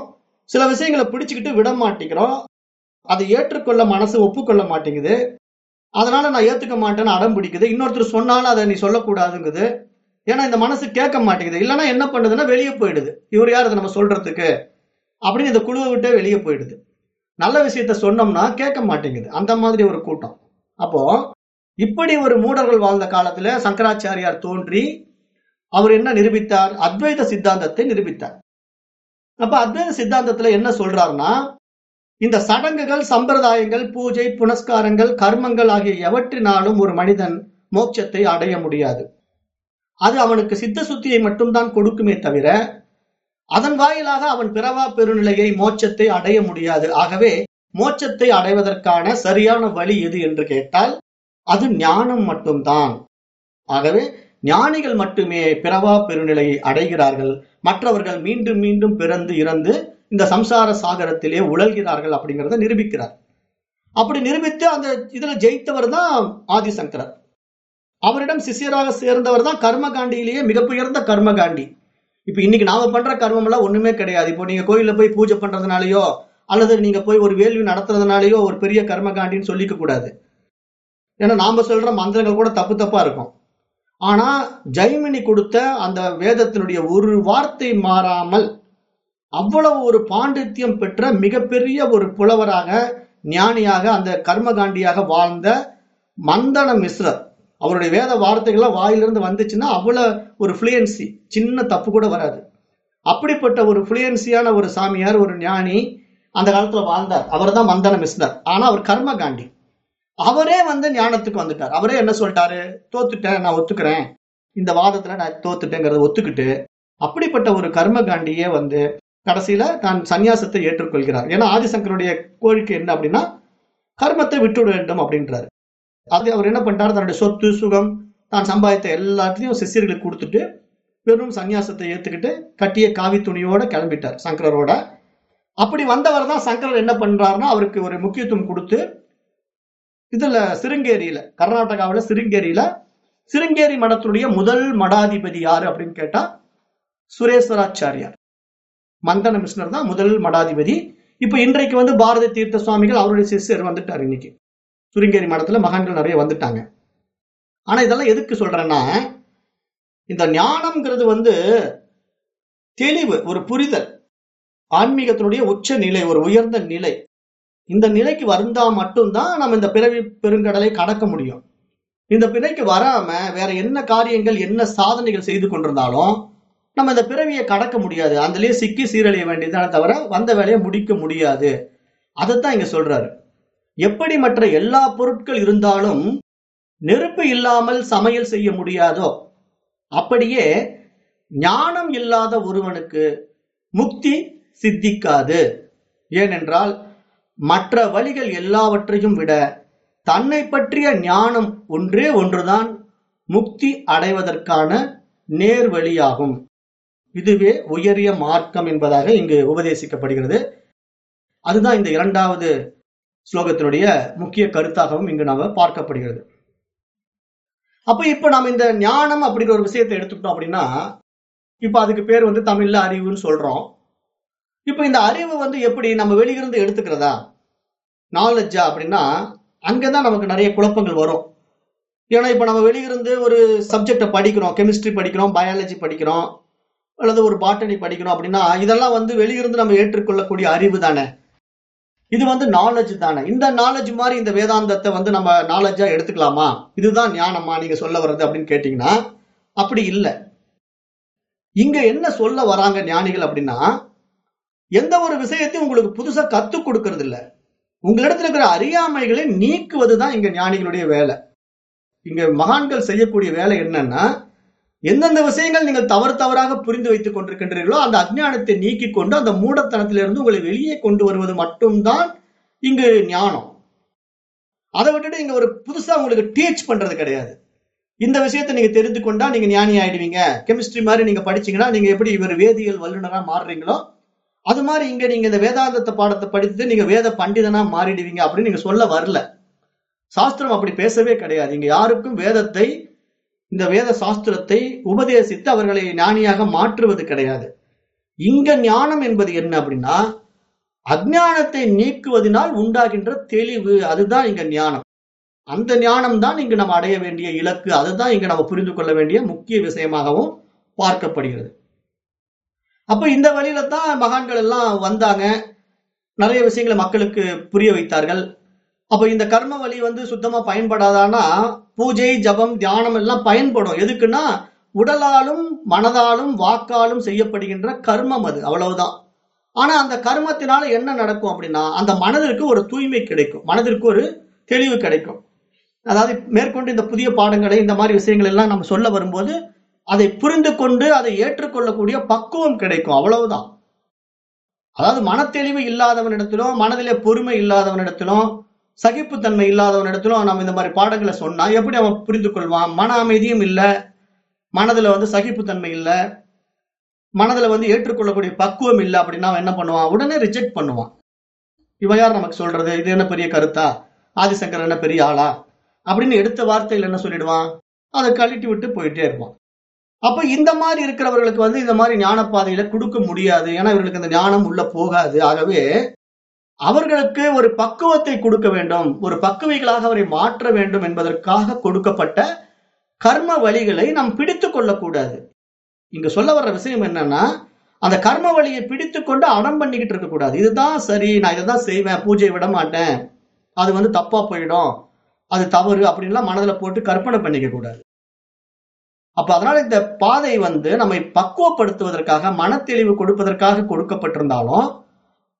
S1: சில விஷயங்களை பிடிச்சுக்கிட்டு விட மாட்டேங்கிறோம். அதை ஏற்றுக்கொள்ள மனசு ஒப்புக்கொள்ள மாட்டேங்குது. அதனால நான் ஏத்துக்க மாட்டேன்னு அடம் பிடிக்குது. இன்னொருத்தர் சொன்னாலும் அதை நீ சொல்லக்கூடாதுங்குது. ஏன்னா இந்த மனசு கேட்க மாட்டேங்குது. இல்லைன்னா என்ன பண்ணுதுன்னா வெளியே போயிடுது. இவர் யார் அதை நம்ம சொல்றதுக்கு? அப்படின்னு இந்த குழுவை விட்டே வெளியே போயிடுது. நல்ல விஷயத்த சொன்னோம்னா கேட்க மாட்டேங்குது. அந்த மாதிரி ஒரு கூட்டம். அப்போ இப்படி ஒரு மூடர்கள் வாழ்ந்த காலத்துல சங்கராச்சாரியார் தோன்றி அவர் என்ன நிரூபித்தார்? அத்வைத சித்தாந்தத்தை நிரூபித்தார். அப்ப அத்வைத சித்தாந்தத்துல என்ன சொல்றாருன்னா இந்த சடங்குகள் சம்பிரதாயங்கள் பூஜை புனஸ்காரங்கள் கர்மங்கள் ஆகிய எவற்றினாலும் ஒரு மனிதன் மோட்சத்தை அடைய முடியாது. அது அவனுக்கு சித்த சுத்தியை மட்டும்தான் கொடுக்குமே தவிர அதன் வாயிலாக அவன் பிறவா பெருநிலையை மோட்சத்தை அடைய முடியாது. ஆகவே மோட்சத்தை அடைவதற்கான சரியான வழி எது என்று கேட்டால் அது ஞானம் மட்டும்தான். ஆகவே ஞானிகள் மட்டுமே பிறவா பெருநிலையை அடைகிறார்கள். மற்றவர்கள் மீண்டும் மீண்டும் பிறந்து இறந்து இந்த சம்சார சாகரத்திலே உழல்கிறார்கள் அப்படிங்கிறத நிரூபிக்கிறார். அப்படி நிரூபித்து அந்த இதுல ஜெயித்தவர் தான் ஆதிசங்கரர். அவரிடம் சிஷியராக சேர்ந்தவர் தான் கர்மகாண்டியிலேயே மிகப்புயர்ந்த கர்மகாண்டி. இப்ப இன்னைக்கு நாம பண்ற கர்மம் எல்லாம் ஒண்ணுமே கிடையாது. இப்போ நீங்க கோயில்ல போய் பூஜை பண்றதுனாலயோ அல்லது நீங்க போய் ஒரு வேள்வி நடத்துறதுனாலயோ ஒரு பெரிய கர்மகாண்டின்னு சொல்லிக்க கூடாது. ஏன்னா நாம சொல்ற மந்திரங்கள் கூட தப்பு தப்பா இருக்கும். ஆனா ஜெய்மினி கொடுத்த அந்த வேதத்தினுடைய ஒரு வார்த்தை மாறாமல் அவ்வளவு ஒரு பாண்டித்யம் பெற்ற மிகப்பெரிய ஒரு புலவராக ஞானியாக அந்த கர்மகாண்டியாக வாழ்ந்த மந்தன மிஸ்ரர். அவருடைய வேத வார்த்தைகள்லாம் வாயிலிருந்து வந்துச்சுன்னா அவ்வளோ ஒரு ஃப்ளூயன்சி சின்ன தப்பு கூட வராது. அப்படிப்பட்ட ஒரு ஃப்ளூயன்சியான ஒரு சாமியார் ஒரு ஞானி அந்த காலத்தில் வாழ்ந்தார். அவர் தான் மந்தன மிஸ்னர். ஆனால் அவர் கர்ம காண்டி. அவரே வந்து ஞானத்துக்கு வந்துட்டார். அவரே என்ன சொல்லிட்டாரு? தோத்துட்டேன் நான் ஒத்துக்கிறேன். இந்த வாதத்தில் நான் தோத்துட்டேங்கிறத ஒத்துக்கிட்டு அப்படிப்பட்ட ஒரு கர்ம காண்டியே வந்து கடைசியில தான் சந்நியாசத்தை ஏற்றுக்கொள்கிறார். ஏன்னா ஆதிசங்கருடைய கோரிக்கை என்ன அப்படின்னா கர்மத்தை விட்டுவிட வேண்டும் அப்படின்றாரு. அது அவர் என்ன பண்ணிட்டாரு? தன்னுடைய சொத்து சுகம் தான் சம்பாதித்த எல்லாத்தையும் சிஷியர்களுக்கு கொடுத்துட்டு வெறும் சன்னியாசத்தை ஏத்துக்கிட்டு கட்டிய காவி துணியோட கிளம்பிட்டார் சங்கரரோட. அப்படி வந்தவர் தான் சங்கரர் என்ன பண்றாருன்னா அவருக்கு ஒரு முக்கியத்துவம் கொடுத்து இதுல சிருங்கேரியில கர்நாடகாவுல சிருங்கேரியில சிருங்கேரி மடத்துடைய முதல் மடாதிபதி யாரு அப்படின்னு கேட்டா சுரேஸ்வராச்சாரியார். மந்தன மிஷினர் தான் முதல் மடாதிபதி. இப்ப இன்றைக்கு வந்து பாரதி தீர்த்த சுவாமிகள் அவருடைய சிஷ்யர் வந்துட்டார் இன்னைக்கு. சுருங்கேரி மடத்துல மகான்கள் நிறைய வந்துட்டாங்க. ஆனா இதெல்லாம் எதுக்கு சொல்றேன்னா இந்த ஞானம்ங்கிறது வந்து தெளிவு ஒரு புரிதல் ஆன்மீகத்தினுடைய உச்ச நிலை ஒரு உயர்ந்த நிலை. இந்த நிலைக்கு வந்தா மட்டும்தான் நம்ம இந்த பிறவி பெருங்கடலை கடக்க முடியும். இந்த பிணைக்கு வராம வேற என்ன காரியங்கள் என்ன சாதனைகள் செய்து கொண்டிருந்தாலும் நம்ம இந்த பிறவியை கடக்க முடியாது. அதுலயே சிக்கி சீரழிய வேண்டியதானே தவிர வந்த வேலையை முடிக்க முடியாது. அதைத்தான் இங்க சொல்றாரு. எப்படி மற்ற எல்லா பொருட்கள் இருந்தாலும் நெருப்பு இல்லாமல் சமையல் செய்ய முடியாதோ? அப்படியே ஞானம் இல்லாத ஒருவனுக்கு முக்தி சித்திக்காது. ஏனென்றால் மற்ற வழிகள் எல்லாவற்றையும் விட தன்னை பற்றிய ஞானம் ஒன்றே ஒன்றுதான் முக்தி அடைவதற்கான நேர் வழியாகும் இதுவே உயரிய மார்க்கம் என்பதாக இங்கு உபதேசிக்கப்படுகிறது. அதுதான் இந்த இரண்டாவது ஸ்லோகத்தினுடைய முக்கிய கருத்தாகவும் இங்கு நாம பார்க்கப்படுகிறது. அப்ப இப்ப நாம இந்த ஞானம் அப்படிங்கிற ஒரு விஷயத்தை எடுத்துக்கிட்டோம் அப்படின்னா இப்ப அதுக்கு பேர் வந்து தமிழ்ல அறிவுன்னு சொல்றோம். இப்ப இந்த அறிவு வந்து எப்படி நம்ம வெளியிருந்து எடுத்துக்கிறதா? நாலெட்ஜா அப்படின்னா அங்கதான் நமக்கு நிறைய குழப்பங்கள் வரும். ஏன்னா இப்ப நம்ம வெளியிருந்து ஒரு சப்ஜெக்டை படிக்கிறோம் கெமிஸ்ட்ரி படிக்கிறோம் பயாலஜி படிக்கிறோம் அல்லது ஒரு பாட்டனி படிக்கிறோம் அப்படின்னா இதெல்லாம் வந்து வெளியிருந்து நம்ம ஏற்றுக்கொள்ளக்கூடிய அறிவு தானே. இது வந்து நாலேஜ் தானே. இந்த நாலேஜ் மாதிரி இந்த வேதாந்தத்தை வந்து நம்ம நாலேஜா எடுத்துக்கலாமா? இதுதான் ஞானமா நீங்க சொல்ல வர்றது அப்படின்னு கேட்டீங்கன்னா அப்படி இல்லை. இங்க என்ன சொல்ல வராங்க ஞானிகள் அப்படின்னா எந்த ஒரு விஷயத்தையும் உங்களுக்கு புதுசா கத்து கொடுக்கறது இல்ல. உங்களிடத்துல இருக்கிற அறியாமைகளை நீக்குவதுதான் இங்க ஞானிகளுடைய வேலை. இங்க மகான்கள் செய்யக்கூடிய வேலை என்னன்னா எந்தெந்த விஷயங்கள் நீங்கள் தவறு தவறாக புரிந்து வைத்துக் கொண்டிருக்கின்றீர்களோ அந்த அஜ்ஞானத்தை நீக்கி கொண்டு அந்த மூடத்தனத்திலிருந்து உங்களை வெளியே கொண்டு வருவது மட்டும்தான் இங்கு ஞானம். அதை விட்டுட்டு இங்க ஒரு புதுசா உங்களுக்கு டீச் பண்றது கிடையாது. இந்த விஷயத்தை நீங்க தெரிந்து கொண்டா நீங்க ஞானி ஆயிடுவீங்க. கெமிஸ்ட்ரி மாதிரி நீங்க படிச்சீங்கன்னா நீங்க எப்படி இவர் வேதியியல் வல்லுநரா மாறுறீங்களோ அது மாதிரி இங்க நீங்க இந்த வேதாந்தத்தை பாடத்தை படித்து நீங்க வேத பண்டிதனா மாறிடுவீங்க அப்படின்னு நீங்க சொல்ல வரல. சாஸ்திரம் அப்படி பேசவே கிடையாது. இங்க யாருக்கும் வேதத்தை இந்த வேத சாஸ்திரத்தை உபதேசித்து அவர்களை ஞானியாக மாற்றுவது கிடையாது. இங்க ஞானம் என்பது என்ன அப்படின்னா அஜானத்தை நீக்குவதனால் உண்டாகின்ற தெளிவு அதுதான் இங்க ஞானம். அந்த ஞானம் தான் இங்கு நம்ம அடைய வேண்டிய இலக்கு அதுதான் இங்க நம்ம புரிந்து கொள்ள வேண்டிய முக்கிய விஷயமாகவும் பார்க்கப்படுகிறது. அப்ப இந்த வழியில தான் மகான்கள் எல்லாம் வந்தாங்க. நிறைய விஷயங்களை மக்களுக்கு புரிய வைத்தார்கள். அப்ப இந்த கர்ம வழி வந்து சுத்தமா பயன்படாதானா? பூஜை ஜபம் தியானம் எல்லாம் பயன்படும். எதுக்குன்னா உடலாலும் மனதாலும் வாக்காலும் செய்யப்படுகின்ற கர்மம் அது. அவ்வளவுதான். ஆனா அந்த கர்மத்தினால என்ன நடக்கும் அப்படின்னா அந்த மனதிற்கு ஒரு தூய்மை கிடைக்கும். மனதிற்கு ஒரு தெளிவு கிடைக்கும். அதாவது மேற்கொண்டு இந்த புதிய பாடங்களை இந்த மாதிரி விஷயங்கள் எல்லாம் நம்ம சொல்ல வரும்போது அதை புரிந்து கொண்டு அதை ஏற்றுக்கொள்ளக்கூடிய பக்குவம் கிடைக்கும். அவ்வளவுதான். அதாவது மனத்தெளிவு இல்லாதவனிடத்திலும் மனதிலே பொறுமை இல்லாதவனிடத்திலும் சகிப்புத்தன்மை இல்லாதவனிடத்திலும் நம்ம இந்த மாதிரி பாடங்களை சொன்னா எப்படி அவன் புரிந்து கொள்வான் மன அமைதியும் இல்லை. மனதுல வந்து சகிப்புத்தன்மை இல்லை. மனதுல வந்து ஏற்றுக்கொள்ளக்கூடிய பக்குவம் இல்லை அப்படின்னா அவன் என்ன பண்ணுவான்? உடனே ரிஜெக்ட் பண்ணுவான். இவ யார் நமக்கு சொல்றது? இது என்ன பெரிய கருத்தா? ஆதிசங்கர் என்ன பெரிய ஆளா? அப்படின்னு எடுத்த வார்த்தையில் என்ன சொல்லிடுவான்? அதை கழட்டி விட்டு போயிட்டே இருப்பான். அப்ப இந்த மாதிரி இருக்கிறவர்களுக்கு வந்து இந்த மாதிரி ஞான பாதையில கொடுக்க முடியாது. ஏன்னா இவர்களுக்கு அந்த ஞானம் உள்ள போகாது. ஆகவே அவர்களுக்கு ஒரு பக்குவத்தை கொடுக்க வேண்டும். ஒரு பக்குவைகளாக அவரை மாற்ற வேண்டும் என்பதற்காக கொடுக்கப்பட்ட கர்ம வழிகளை நாம் பிடித்து கொள்ளக்கூடாது. இங்க சொல்ல வர்ற விஷயம் என்னன்னா அந்த கர்ம வழியை பிடித்து கொண்டு அடம் பண்ணிக்கிட்டு இருக்கக்கூடாது. இதுதான் சரி நான் இதை தான் செய்வேன் பூஜை விட மாட்டேன். அது வந்து தப்பா போயிடும். அது தவறு அப்படின்லாம் மனதில் போட்டு கற்பனை பண்ணிக்க கூடாது. அப்ப அதனால இந்த பாதை வந்து நம்மை பக்குவப்படுத்துவதற்காக மனத்தெளிவு கொடுப்பதற்காக கொடுக்கப்பட்டிருந்தாலும்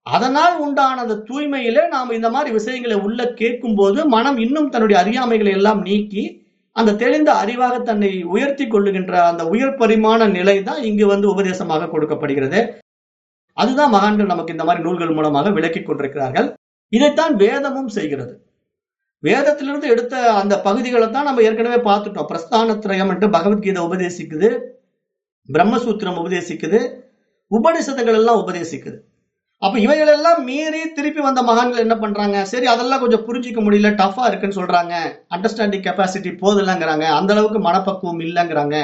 S1: அதனால் உண்டான அந்த தூய்மையில நாம் இந்த மாதிரி விஷயங்களை உள்ள கேட்கும் போது மனம் இன்னும் தன்னுடைய அறியாமைகளை எல்லாம் நீக்கி அந்த தெளிந்த அறிவாக தன்னை உயர்த்தி கொள்ளுகின்ற அந்த உயர் பரிமாண நிலை தான் இங்கு வந்து உபதேசமாக கொடுக்கப்படுகிறது. அதுதான் மகான்கள் நமக்கு இந்த மாதிரி நூல்கள் மூலமாக விளக்கி கொண்டிருக்கிறார்கள். இதைத்தான் வேதமும் செய்கிறது. வேதத்திலிருந்து எடுத்த அந்த பகுதிகளை தான் நம்ம ஏற்கனவே பார்த்துட்டோம். பிரஸ்தானத்திரயம் என்று பகவத்கீதை உபதேசிக்குது பிரம்மசூத்திரம் உபதேசிக்குது உபனிஷதங்கள் எல்லாம் உபதேசிக்குது. அப்ப இவைகளெல்லாம் மீறி திருப்பி வந்த மகான்கள் என்ன பண்றாங்க? சரி அதெல்லாம் கொஞ்சம் புரிஞ்சிக்க முடியல டஃபா இருக்குன்னு சொல்றாங்க. அண்டர்ஸ்டாண்டிங் கெப்பாசிட்டி போதில்லைங்கிறாங்க அந்த அளவுக்கு மனப்பக்குவம் இல்லைங்கிறாங்க.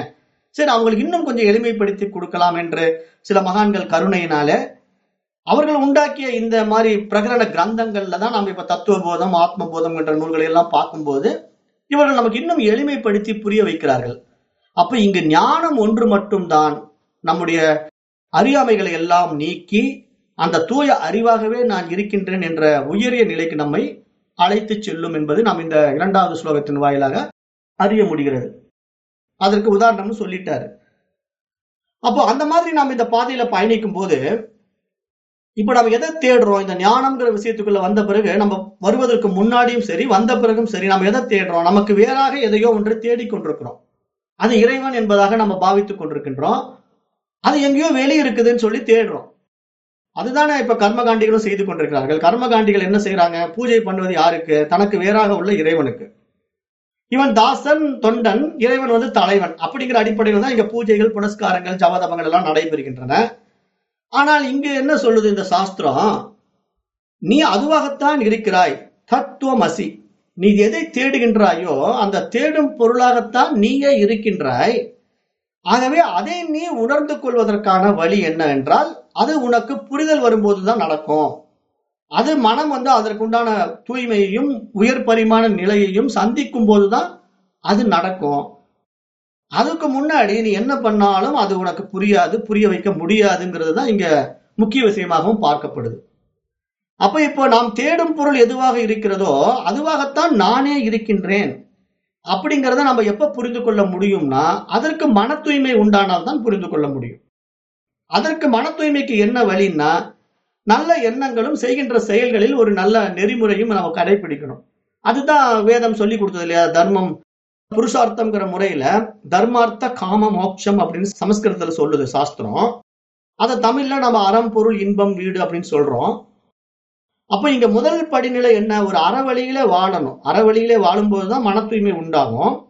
S1: சரி அவங்களுக்கு இன்னும் கொஞ்சம் எளிமைப்படுத்தி கொடுக்கலாம் என்று சில மகான்கள் கருணையினால அவர்கள் உண்டாக்கிய இந்த மாதிரி பிரகரண கிரந்தங்கள்ல தான் நம்ம இப்ப தத்துவ போதம் ஆத்ம போதம் என்ற நூல்களை எல்லாம் பார்க்கும்போது இவர்கள் நமக்கு இன்னும் எளிமைப்படுத்தி புரிய வைக்கிறார்கள். அப்ப இங்கு ஞானம் ஒன்று மட்டும்தான் நம்முடைய அறியாமைகளை எல்லாம் நீக்கி அந்த தூய அறிவாகவே நான் இருக்கின்றேன் என்ற உயரிய நிலைக்கு நம்மை அழைத்து செல்லும் என்பது நாம் இந்த இரண்டாவது ஸ்லோகத்தின் வாயிலாக அறிய முடிகிறது. அதற்கு உதாரணம்னு சொல்லிட்டாரு. அப்போ அந்த மாதிரி நாம் இந்த பாதையில பயணிக்கும் போது இப்ப நம்ம எதை தேடுறோம்? இந்த ஞானம்ங்கிற விஷயத்துக்குள்ள வந்த பிறகு நம்ம வருவதற்கு முன்னாடியும் சரி வந்த பிறகும் சரி நம்ம எதை தேடுறோம்? நமக்கு வேறாக எதையோ ஒன்று தேடிக்கொண்டிருக்கிறோம் அது இறைவன் என்பதாக நம்ம பாவித்துக் கொண்டிருக்கின்றோம். அது எங்கேயோ வெளியே இருக்குதுன்னு சொல்லி தேடுறோம். அதுதானே இப்ப கர்மகாண்டிகளும் செய்து கொண்டிருக்கிறார்கள். கர்மகாண்டிகள் என்ன செய்யறாங்க பூஜை பண்ணுவது யாருக்கு? தனக்கு வேறாக உள்ள இறைவனுக்கு. இவன் தாசன் தொண்டன் இறைவன் வந்து தலைவன். அப்படிங்கிற அடிப்படையில் தான் இங்க பூஜைகள் புனஸ்காரங்கள் ஜவதபங்கள் எல்லாம் நடைபெறுகின்றன. ஆனால் இங்கு என்ன சொல்லுது இந்த சாஸ்திரம்? நீ அதுவாகத்தான் இருக்கிறாய். தத்துவமசி. நீ எதை தேடுகின்றாயோ அந்த தேடும் பொருளாகத்தான் நீயே இருக்கின்றாய். ஆகவே அதை நீ உணர்ந்து கொள்வதற்கான வழி என்ன என்றால் அது உனக்கு புரிதல் வரும்போதுதான் நடக்கும். அது மனம் வந்து அதற்குண்டான தூய்மையையும் உயர் பரிமாண நிலையையும் சந்திக்கும் போதுதான் அது நடக்கும். அதுக்கு முன்னாடி நீ என்ன பண்ணாலும் அது உனக்கு புரியாது புரிய வைக்க முடியாதுங்கிறது தான் இங்க முக்கிய விஷயமாகவும் பார்க்கப்படுது. அப்ப இப்போ நாம் தேடும் பொருள் எதுவாக இருக்கிறதோ அதுவாகத்தான் நானே இருக்கின்றேன். அப்படிங்கிறத நம்ம எப்ப புரிந்து கொள்ள முடியும்னா அதற்கு மன தூய்மை உண்டானால் தான் புரிந்து கொள்ள முடியும். அதற்கு மன தூய்மைக்கு என்ன வழின்னா நல்ல எண்ணங்களும் செய்கின்ற செயல்களில் ஒரு நல்ல நெறிமுறையும் நம்ம கடைபிடிக்கணும் அதுதான் வேதம் சொல்லி கொடுத்தது இல்லையா? தர்மம் புருஷார்த்தம்ங்கிற முறையில தர்மார்த்த காம மோட்சம் அப்படின்னு சமஸ்கிருதத்துல சொல்லுது சாஸ்திரம். அதை தமிழ்ல நம்ம அறம் பொருள் இன்பம் வீடு அப்படின்னு சொல்றோம். அப்ப இங்க முதல் படிநிலை என்ன? ஒரு அறவழியில வாழணும். அறவழியிலே வாழும்போதுதான் மன தூய்மை உண்டாகும்.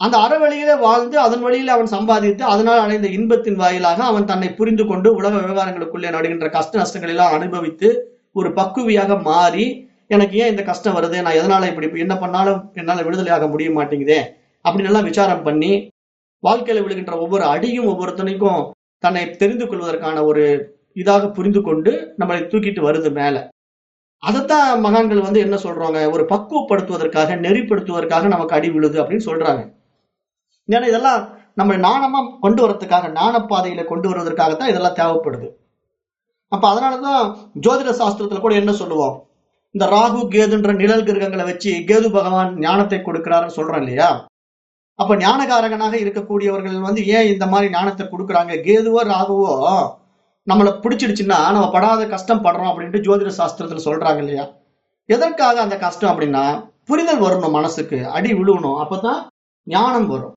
S1: அந்த அறவழியில வாழ்ந்து அதன் வழியில அவன் சம்பாதித்து அதனால் அடைந்த இன்பத்தின் வாயிலாக அவன் தன்னை புரிந்து கொண்டு உலக விவகாரங்களுக்குள்ளே நடுகின்ற கஷ்ட நஷ்டங்கள் எல்லாம் அனுபவித்து ஒரு பக்குவியாக மாறி எனக்கு ஏன் இந்த கஷ்டம் வருது? நான் எதனால இப்படி என்ன பண்ணாலும் என்னால விடுதலையாக முடிய மாட்டேங்குதே? அப்படின்னு எல்லாம் விசாரம் பண்ணி வாழ்க்கையில விழுகின்ற ஒவ்வொரு அடியும் ஒவ்வொருத்தனைக்கும் தன்னை தெரிந்து கொள்வதற்கான ஒரு இதாக புரிந்து கொண்டு நம்மளை தூக்கிட்டு வருது மேல. அதைத்தான் மகான்கள் வந்து என்ன சொல்றாங்க? ஒரு பக்குவப்படுத்துவதற்காக நெறிப்படுத்துவதற்காக நமக்கு அடி விழுது அப்படின்னு சொல்றாங்க. ஏன்னா இதெல்லாம் நம்ம நாணமா கொண்டு வரதுக்காக நாணப்பாதையில கொண்டு வருவதற்காகத்தான் இதெல்லாம் தேவைப்படுது. அப்ப அதனாலதான் ஜோதிட சாஸ்திரத்துல கூட என்ன சொல்லுவோம்? இந்த ராகு கேதுன்ற நிழல் கிரகங்களை வச்சு கேது பகவான் ஞானத்தை கொடுக்கிறாருன்னு சொல்றோம் இல்லையா? அப்ப ஞானகாரகனாக இருக்கக்கூடியவர்கள் வந்து ஏன் இந்த மாதிரி ஞானத்தை கொடுக்குறாங்க? கேதுவோ ராகுவோ நம்மளை பிடிச்சிடுச்சுன்னா நம்ம படாத கஷ்டம் படுறோம் அப்படின்ட்டு ஜோதிட சாஸ்திரத்துல சொல்றாங்க இல்லையா? எதற்காக அந்த கஷ்டம் அப்படின்னா புரிதல் வரணும் மனசுக்கு அடி விழுவணும். அப்பதான் ஞானம் வரும்.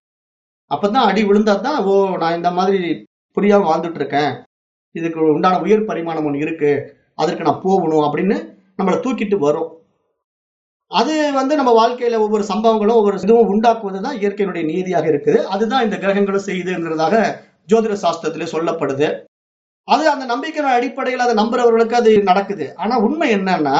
S1: அப்பதான் அடி விழுந்தாதான் ஓ நான் இந்த மாதிரி புரியாம வாழ்ந்துட்டு இருக்கேன் இதுக்கு உண்டான உயர் பரிமாணம் ஒன்று இருக்கு. அதற்கு நான் போகணும் அப்படின்னு நம்மளை தூக்கிட்டு வரும். அது வந்து நம்ம வாழ்க்கையில ஒவ்வொரு சம்பவங்களும் ஒவ்வொரு இதுவும் உண்டாக்குவதுதான் இயற்கையினுடைய நீதியாக இருக்குது. அதுதான் இந்த கிரகங்களும் செய்யுதுங்கிறதாக ஜோதிட சாஸ்திரத்திலே சொல்லப்படுது. அது அந்த நம்பிக்கையின் அடிப்படையில் அதை நம்புறவர்களுக்கு அது நடக்குது. ஆனா உண்மை என்னன்னா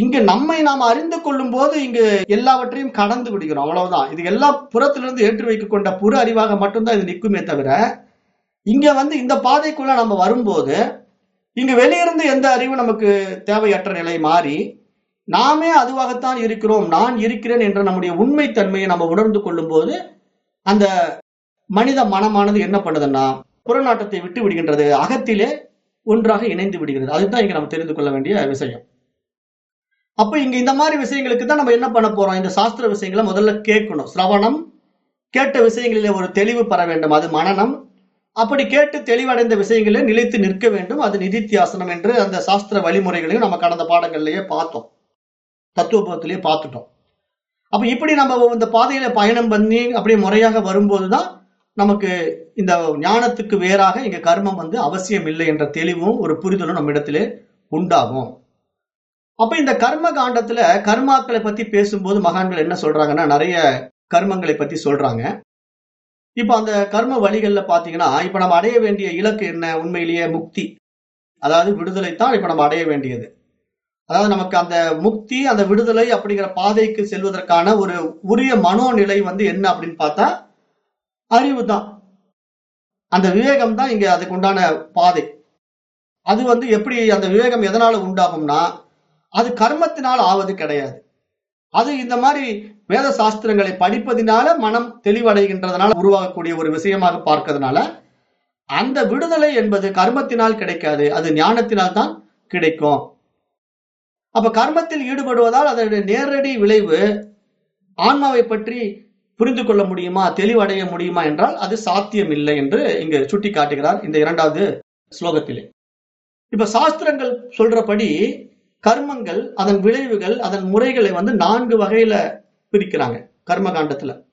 S1: இங்கு நம்மை நாம் அறிந்து கொள்ளும் போது இங்கு எல்லாவற்றையும் கடந்து விடுகிறோம். அவ்வளவுதான். இது எல்லா புறத்திலிருந்து ஏற்றி வைக்க கொண்ட புற அறிவாக மட்டும்தான் இது நிற்குமே தவிர இங்க வந்து இந்த பாதைக்குள்ள நம்ம வரும்போது இங்கு வெளியிருந்து எந்த அறிவும் நமக்கு தேவையற்ற நிலை மாறி நாமே அதுவாகத்தான் இருக்கிறோம் நான் இருக்கிறேன் என்ற நம்முடைய உண்மை தன்மையை நம்ம உணர்ந்து கொள்ளும் போது அந்த மனித மனமானது என்ன பண்ணுதுன்னா புறநாட்டத்தை விட்டு விடுகின்றது அகத்திலே ஒன்றாக இணைந்து விடுகிறது. அதுதான் இங்க நம்ம தெரிந்து கொள்ள வேண்டிய விஷயம். அப்ப இங்க இந்த மாதிரி விஷயங்களுக்கு தான் நம்ம என்ன பண்ண போறோம்? இந்த சாஸ்திர விஷயங்களை முதல்ல கேட்கணும். சிரவணம் கேட்ட விஷயங்களிலே ஒரு தெளிவு பெற வேண்டும். அது மனநம். அப்படி கேட்டு தெளிவடைந்த விஷயங்களில் நிலைத்து நிற்க வேண்டும். அது நிதித்தியாசனம் என்று அந்த சாஸ்திர வழிமுறைகளையும் நம்ம கடந்த பாடங்கள்லயே பார்த்தோம். தத்துவபத்திலேயே பார்த்துட்டோம். அப்ப இப்படி நம்ம இந்த பாதையில பயணம் பண்ணி அப்படியே முறையாக வரும்போதுதான் நமக்கு இந்த ஞானத்துக்கு வேறாக இங்க கர்மம் வந்து அவசியம் இல்லை என்ற தெளிவும் ஒரு புரிதலும் நம்ம இடத்திலே உண்டாகும். அப்ப இந்த கர்ம காண்டத்துல கர்மாக்களை பத்தி பேசும்போது மகான்கள் என்ன சொல்றாங்கன்னா நிறைய கர்மங்களை பத்தி சொல்றாங்க. இப்ப அந்த கர்ம வழிகள்ல பாத்தீங்கன்னா இப்ப நம்ம அடைய வேண்டிய இலக்கு என்ன? உண்மையிலேயே முக்தி. அதாவது விடுதலை தான் இப்ப நம்ம அடைய வேண்டியது. அதாவது நமக்கு அந்த முக்தி அந்த விடுதலை அப்படிங்கிற பாதைக்கு செல்வதற்கான ஒரு உரிய மனோநிலை வந்து என்ன அப்படின்னு பார்த்தா அறிவு தான் அந்த விவேகம் தான் இங்க அதுக்கு உண்டான பாதை. அது வந்து எப்படி அந்த விவேகம் எதனால உண்டாகும்னா அது கர்மத்தினால் ஆவது கிடையாது. அது இந்த மாதிரி வேத சாஸ்திரங்களை படிப்பதினால மனம் தெளிவடைகின்றதுனால உருவாகக்கூடிய ஒரு விஷயமாக பார்க்கறதுனால அந்த விடுதலை என்பது கர்மத்தினால் கிடைக்காது அது ஞானத்தினால் தான் கிடைக்கும். அப்ப கர்மத்தில் ஈடுபடுவதால் அதனுடைய நேரடி விளைவு ஆன்மாவை பற்றி புரிந்து கொள்ள முடியுமா தெளிவடைய முடியுமா என்றால் அது சாத்தியம் இல்லை என்று இங்கு சுட்டி காட்டுகிறார் இந்த இரண்டாவது ஸ்லோகத்திலே. இப்ப சாஸ்திரங்கள் சொல்றபடி கர்மங்கள் அதன் விளைவுகள் அதன் முறைகளை வந்து நான்கு வகையில பிரிக்கிறாங்க கர்ம காண்டத்துல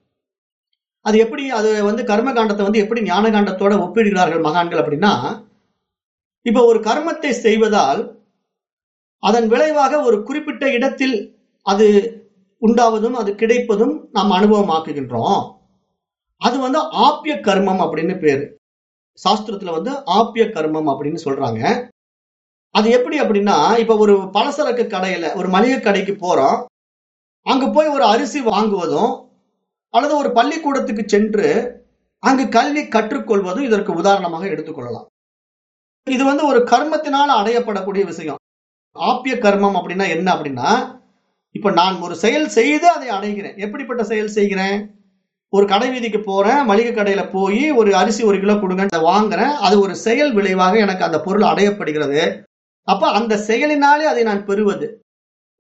S1: அது எப்படி அது வந்து கர்ம காண்டத்தை வந்து எப்படி ஞான காண்டத்தோட ஒப்பிடுகிறார்கள் மகான்கள் அப்படின்னா இப்ப ஒரு கர்மத்தை செய்வதால் அதன் விளைவாக ஒரு குறிப்பிட்ட இடத்தில் அது உண்டாவதும் அது கிடைப்பதும் நாம் அனுபவமாக்குகின்றோம். அது வந்து ஆப்பிய கர்மம் அப்படின்னு பேரு. சாஸ்திரத்துல வந்து ஆப்பிய கர்மம் அப்படின்னு சொல்றாங்க. அது எப்படி அப்படின்னா இப்ப ஒரு பலசரக்கு கடையில ஒரு மளிகை கடைக்கு போறோம். அங்க போய் ஒரு அரிசி வாங்குவதும் அல்லது ஒரு பள்ளிக்கூடத்துக்கு சென்று அங்கு கல்வி கற்றுக்கொள்வதும் இதற்கு உதாரணமாக எடுத்துக்கொள்ளலாம் இது வந்து ஒரு கர்மத்தினால் அடையப்படக்கூடிய விஷயம். ஆப்பிய கர்மம் அப்படின்னா என்ன அப்படின்னா இப்ப நான் ஒரு செயல் செய்து அதை அடைகிறேன். எப்படிப்பட்ட செயல் செய்கிறேன்? ஒரு கடை வீதிக்கு போறேன் மளிகை கடையில போய் ஒரு அரிசி ஒரு கிலோ கொடுங்க அதை வாங்குறேன். அது ஒரு செயல் விளைவாக எனக்கு அந்த பொருள் அடையப்படுகிறது. அப்ப அந்த செயலினாலே அதை நான் பெறுவது.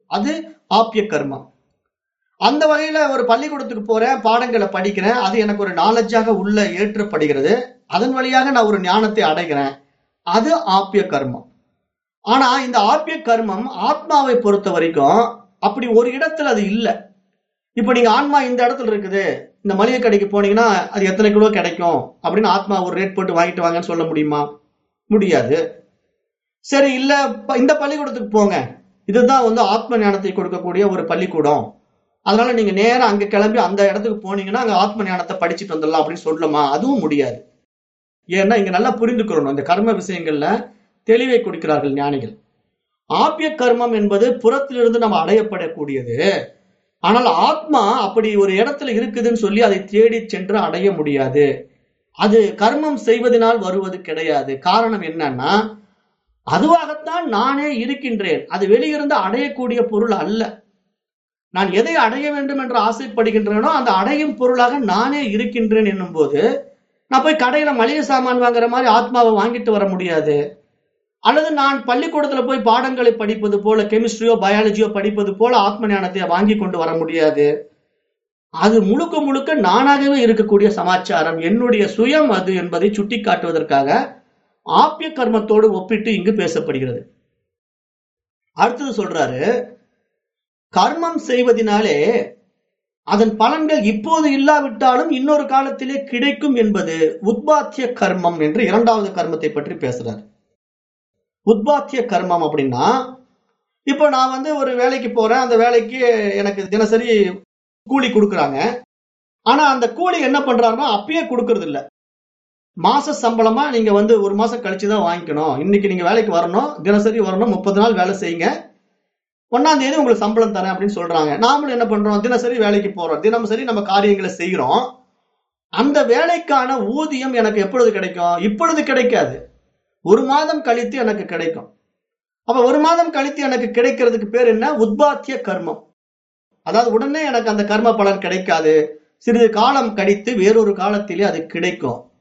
S1: அது ஆப்பிய கர்மம் அந்த வகையில ஒரு பள்ளிக்கூடத்துக்கு போறேன் பாடங்களை படிக்கிறேன் அது எனக்கு ஒரு நாலேஜாக உள்ள ஏற்றப்படுகிறது. அதன் வழியாக நான் ஒரு ஞானத்தை அடைகிறேன். அது ஆப்பிய கர்மம் ஆனா இந்த ஆப்பிய கர்மம் ஆத்மாவை பொறுத்த வரைக்கும் அப்படி ஒரு இடத்துல அது இல்லை. இப்ப நீங்க ஆன்மா இந்த இடத்துல இருக்குது. இந்த மளிகை கடைக்கு போனீங்கன்னா அது எத்தனை கிலோ கிடைக்கும்? அப்படின்னு ஆத்மா ஒரு ரேட் போட்டு வாங்கிட்டு வாங்கன்னு சொல்ல முடியுமா? முடியாது. சரி இல்ல இந்த பள்ளிக்கூடத்துக்கு போங்க. இதுதான் வந்து ஆத்ம ஞானத்தை கொடுக்கக்கூடிய ஒரு பள்ளிக்கூடம். அதனால நீங்க நேரம் அங்க கிளம்பி அந்த இடத்துக்கு போனீங்கன்னா அங்க ஆத்ம ஞானத்தை படிச்சுட்டு வந்துடலாம் அப்படின்னு சொல்லலாமா அதுவும் முடியாது. ஏன்னா இங்க நல்லா புரிந்துக்கிறணும் இந்த கர்ம விஷயங்கள்ல தெளிவை கொடுக்கிறார்கள் ஞானிகள். ஆப்பிய கர்மம் என்பது புறத்திலிருந்து நம்ம அடையப்படக்கூடியது. ஆனால் ஆத்மா அப்படி ஒரு இடத்துல இருக்குதுன்னு சொல்லி அதை தேடி சென்று அடைய முடியாது. அது கர்மம் செய்வதனால் வருவது கிடையாது. காரணம் என்னன்னா அதுவாகத்தான் நானே இருக்கின்றேன். அது வெளியிருந்து அடையக்கூடிய பொருள் அல்ல. நான் எதை அடைய வேண்டும் என்று ஆசைப்படுகின்றேனோ அந்த அடையும் பொருளாக நானே இருக்கின்றேன் என்னும் போது நான் போய் கடையில மளிகை சாமான் வாங்குற மாதிரி ஆத்மாவை வாங்கிட்டு வர முடியாது. அல்லது நான் பள்ளிக்கூடத்துல போய் பாடங்களை படிப்பது போல கெமிஸ்ட்ரியோ பயாலஜியோ படிப்பது போல ஆத்ம ஞானத்தை வாங்கி கொண்டு வர முடியாது. அது முழுக்க முழுக்க நானாகவே இருக்கக்கூடிய சமாச்சாரம். என்னுடைய சுயம் அது என்பதை சுட்டிக்காட்டுவதற்காக ஆப்பிய கர்மத்தோடு ஒப்பிட்டு இங்கு பேசப்படுகிறது. அடுத்தது சொல்றாரு கர்மம் செய்வதினாலே அதன் பலன்கள் இப்போது இல்லாவிட்டாலும் இன்னொரு காலத்திலே கிடைக்கும் என்பது உத்பாத்திய கர்மம் என்று இரண்டாவது கர்மத்தை பற்றி பேசுறார். உத்பாத்திய கர்மம் அப்படின்னா இப்போ நான் வந்து ஒரு வேலைக்கு போறேன் அந்த வேலைக்கு எனக்கு தினசரி கூலி கொடுக்குறாங்க. ஆனா அந்த கூலி என்ன பண்றாருன்னா அப்பயே கொடுக்கறது இல்லை மாச சம்பளமா நீங்க வந்து ஒரு மாசம் கழிச்சு தான் வாங்கிக்கணும். இன்னைக்கு நீங்க வேலைக்கு வரணும் தினசரி வரணும் முப்பது நாள் வேலை செய்யுங்க. ஒன்னாம் தேதி உங்களுக்கு சம்பளம் தரேன் அப்படின்னு சொல்றாங்க. நாமளும் என்ன பண்றோம்? தினசரி வேலைக்கு போறோம். சரி நம்ம காரியங்களை செய்கிறோம் அந்த வேலைக்கான ஊதியம் எனக்கு எப்பொழுது கிடைக்கும்? இப்பொழுது கிடைக்காது. ஒரு மாதம் கழித்து எனக்கு கிடைக்கும். அப்ப ஒரு மாதம் கழித்து எனக்கு கிடைக்கிறதுக்கு பேர் என்ன? உத்பாத்திய கர்மம். அதாவது உடனே எனக்கு அந்த கர்ம பலன் கிடைக்காது. சிறிது காலம் கழித்து வேறொரு காலத்திலே அது கிடைக்கும்.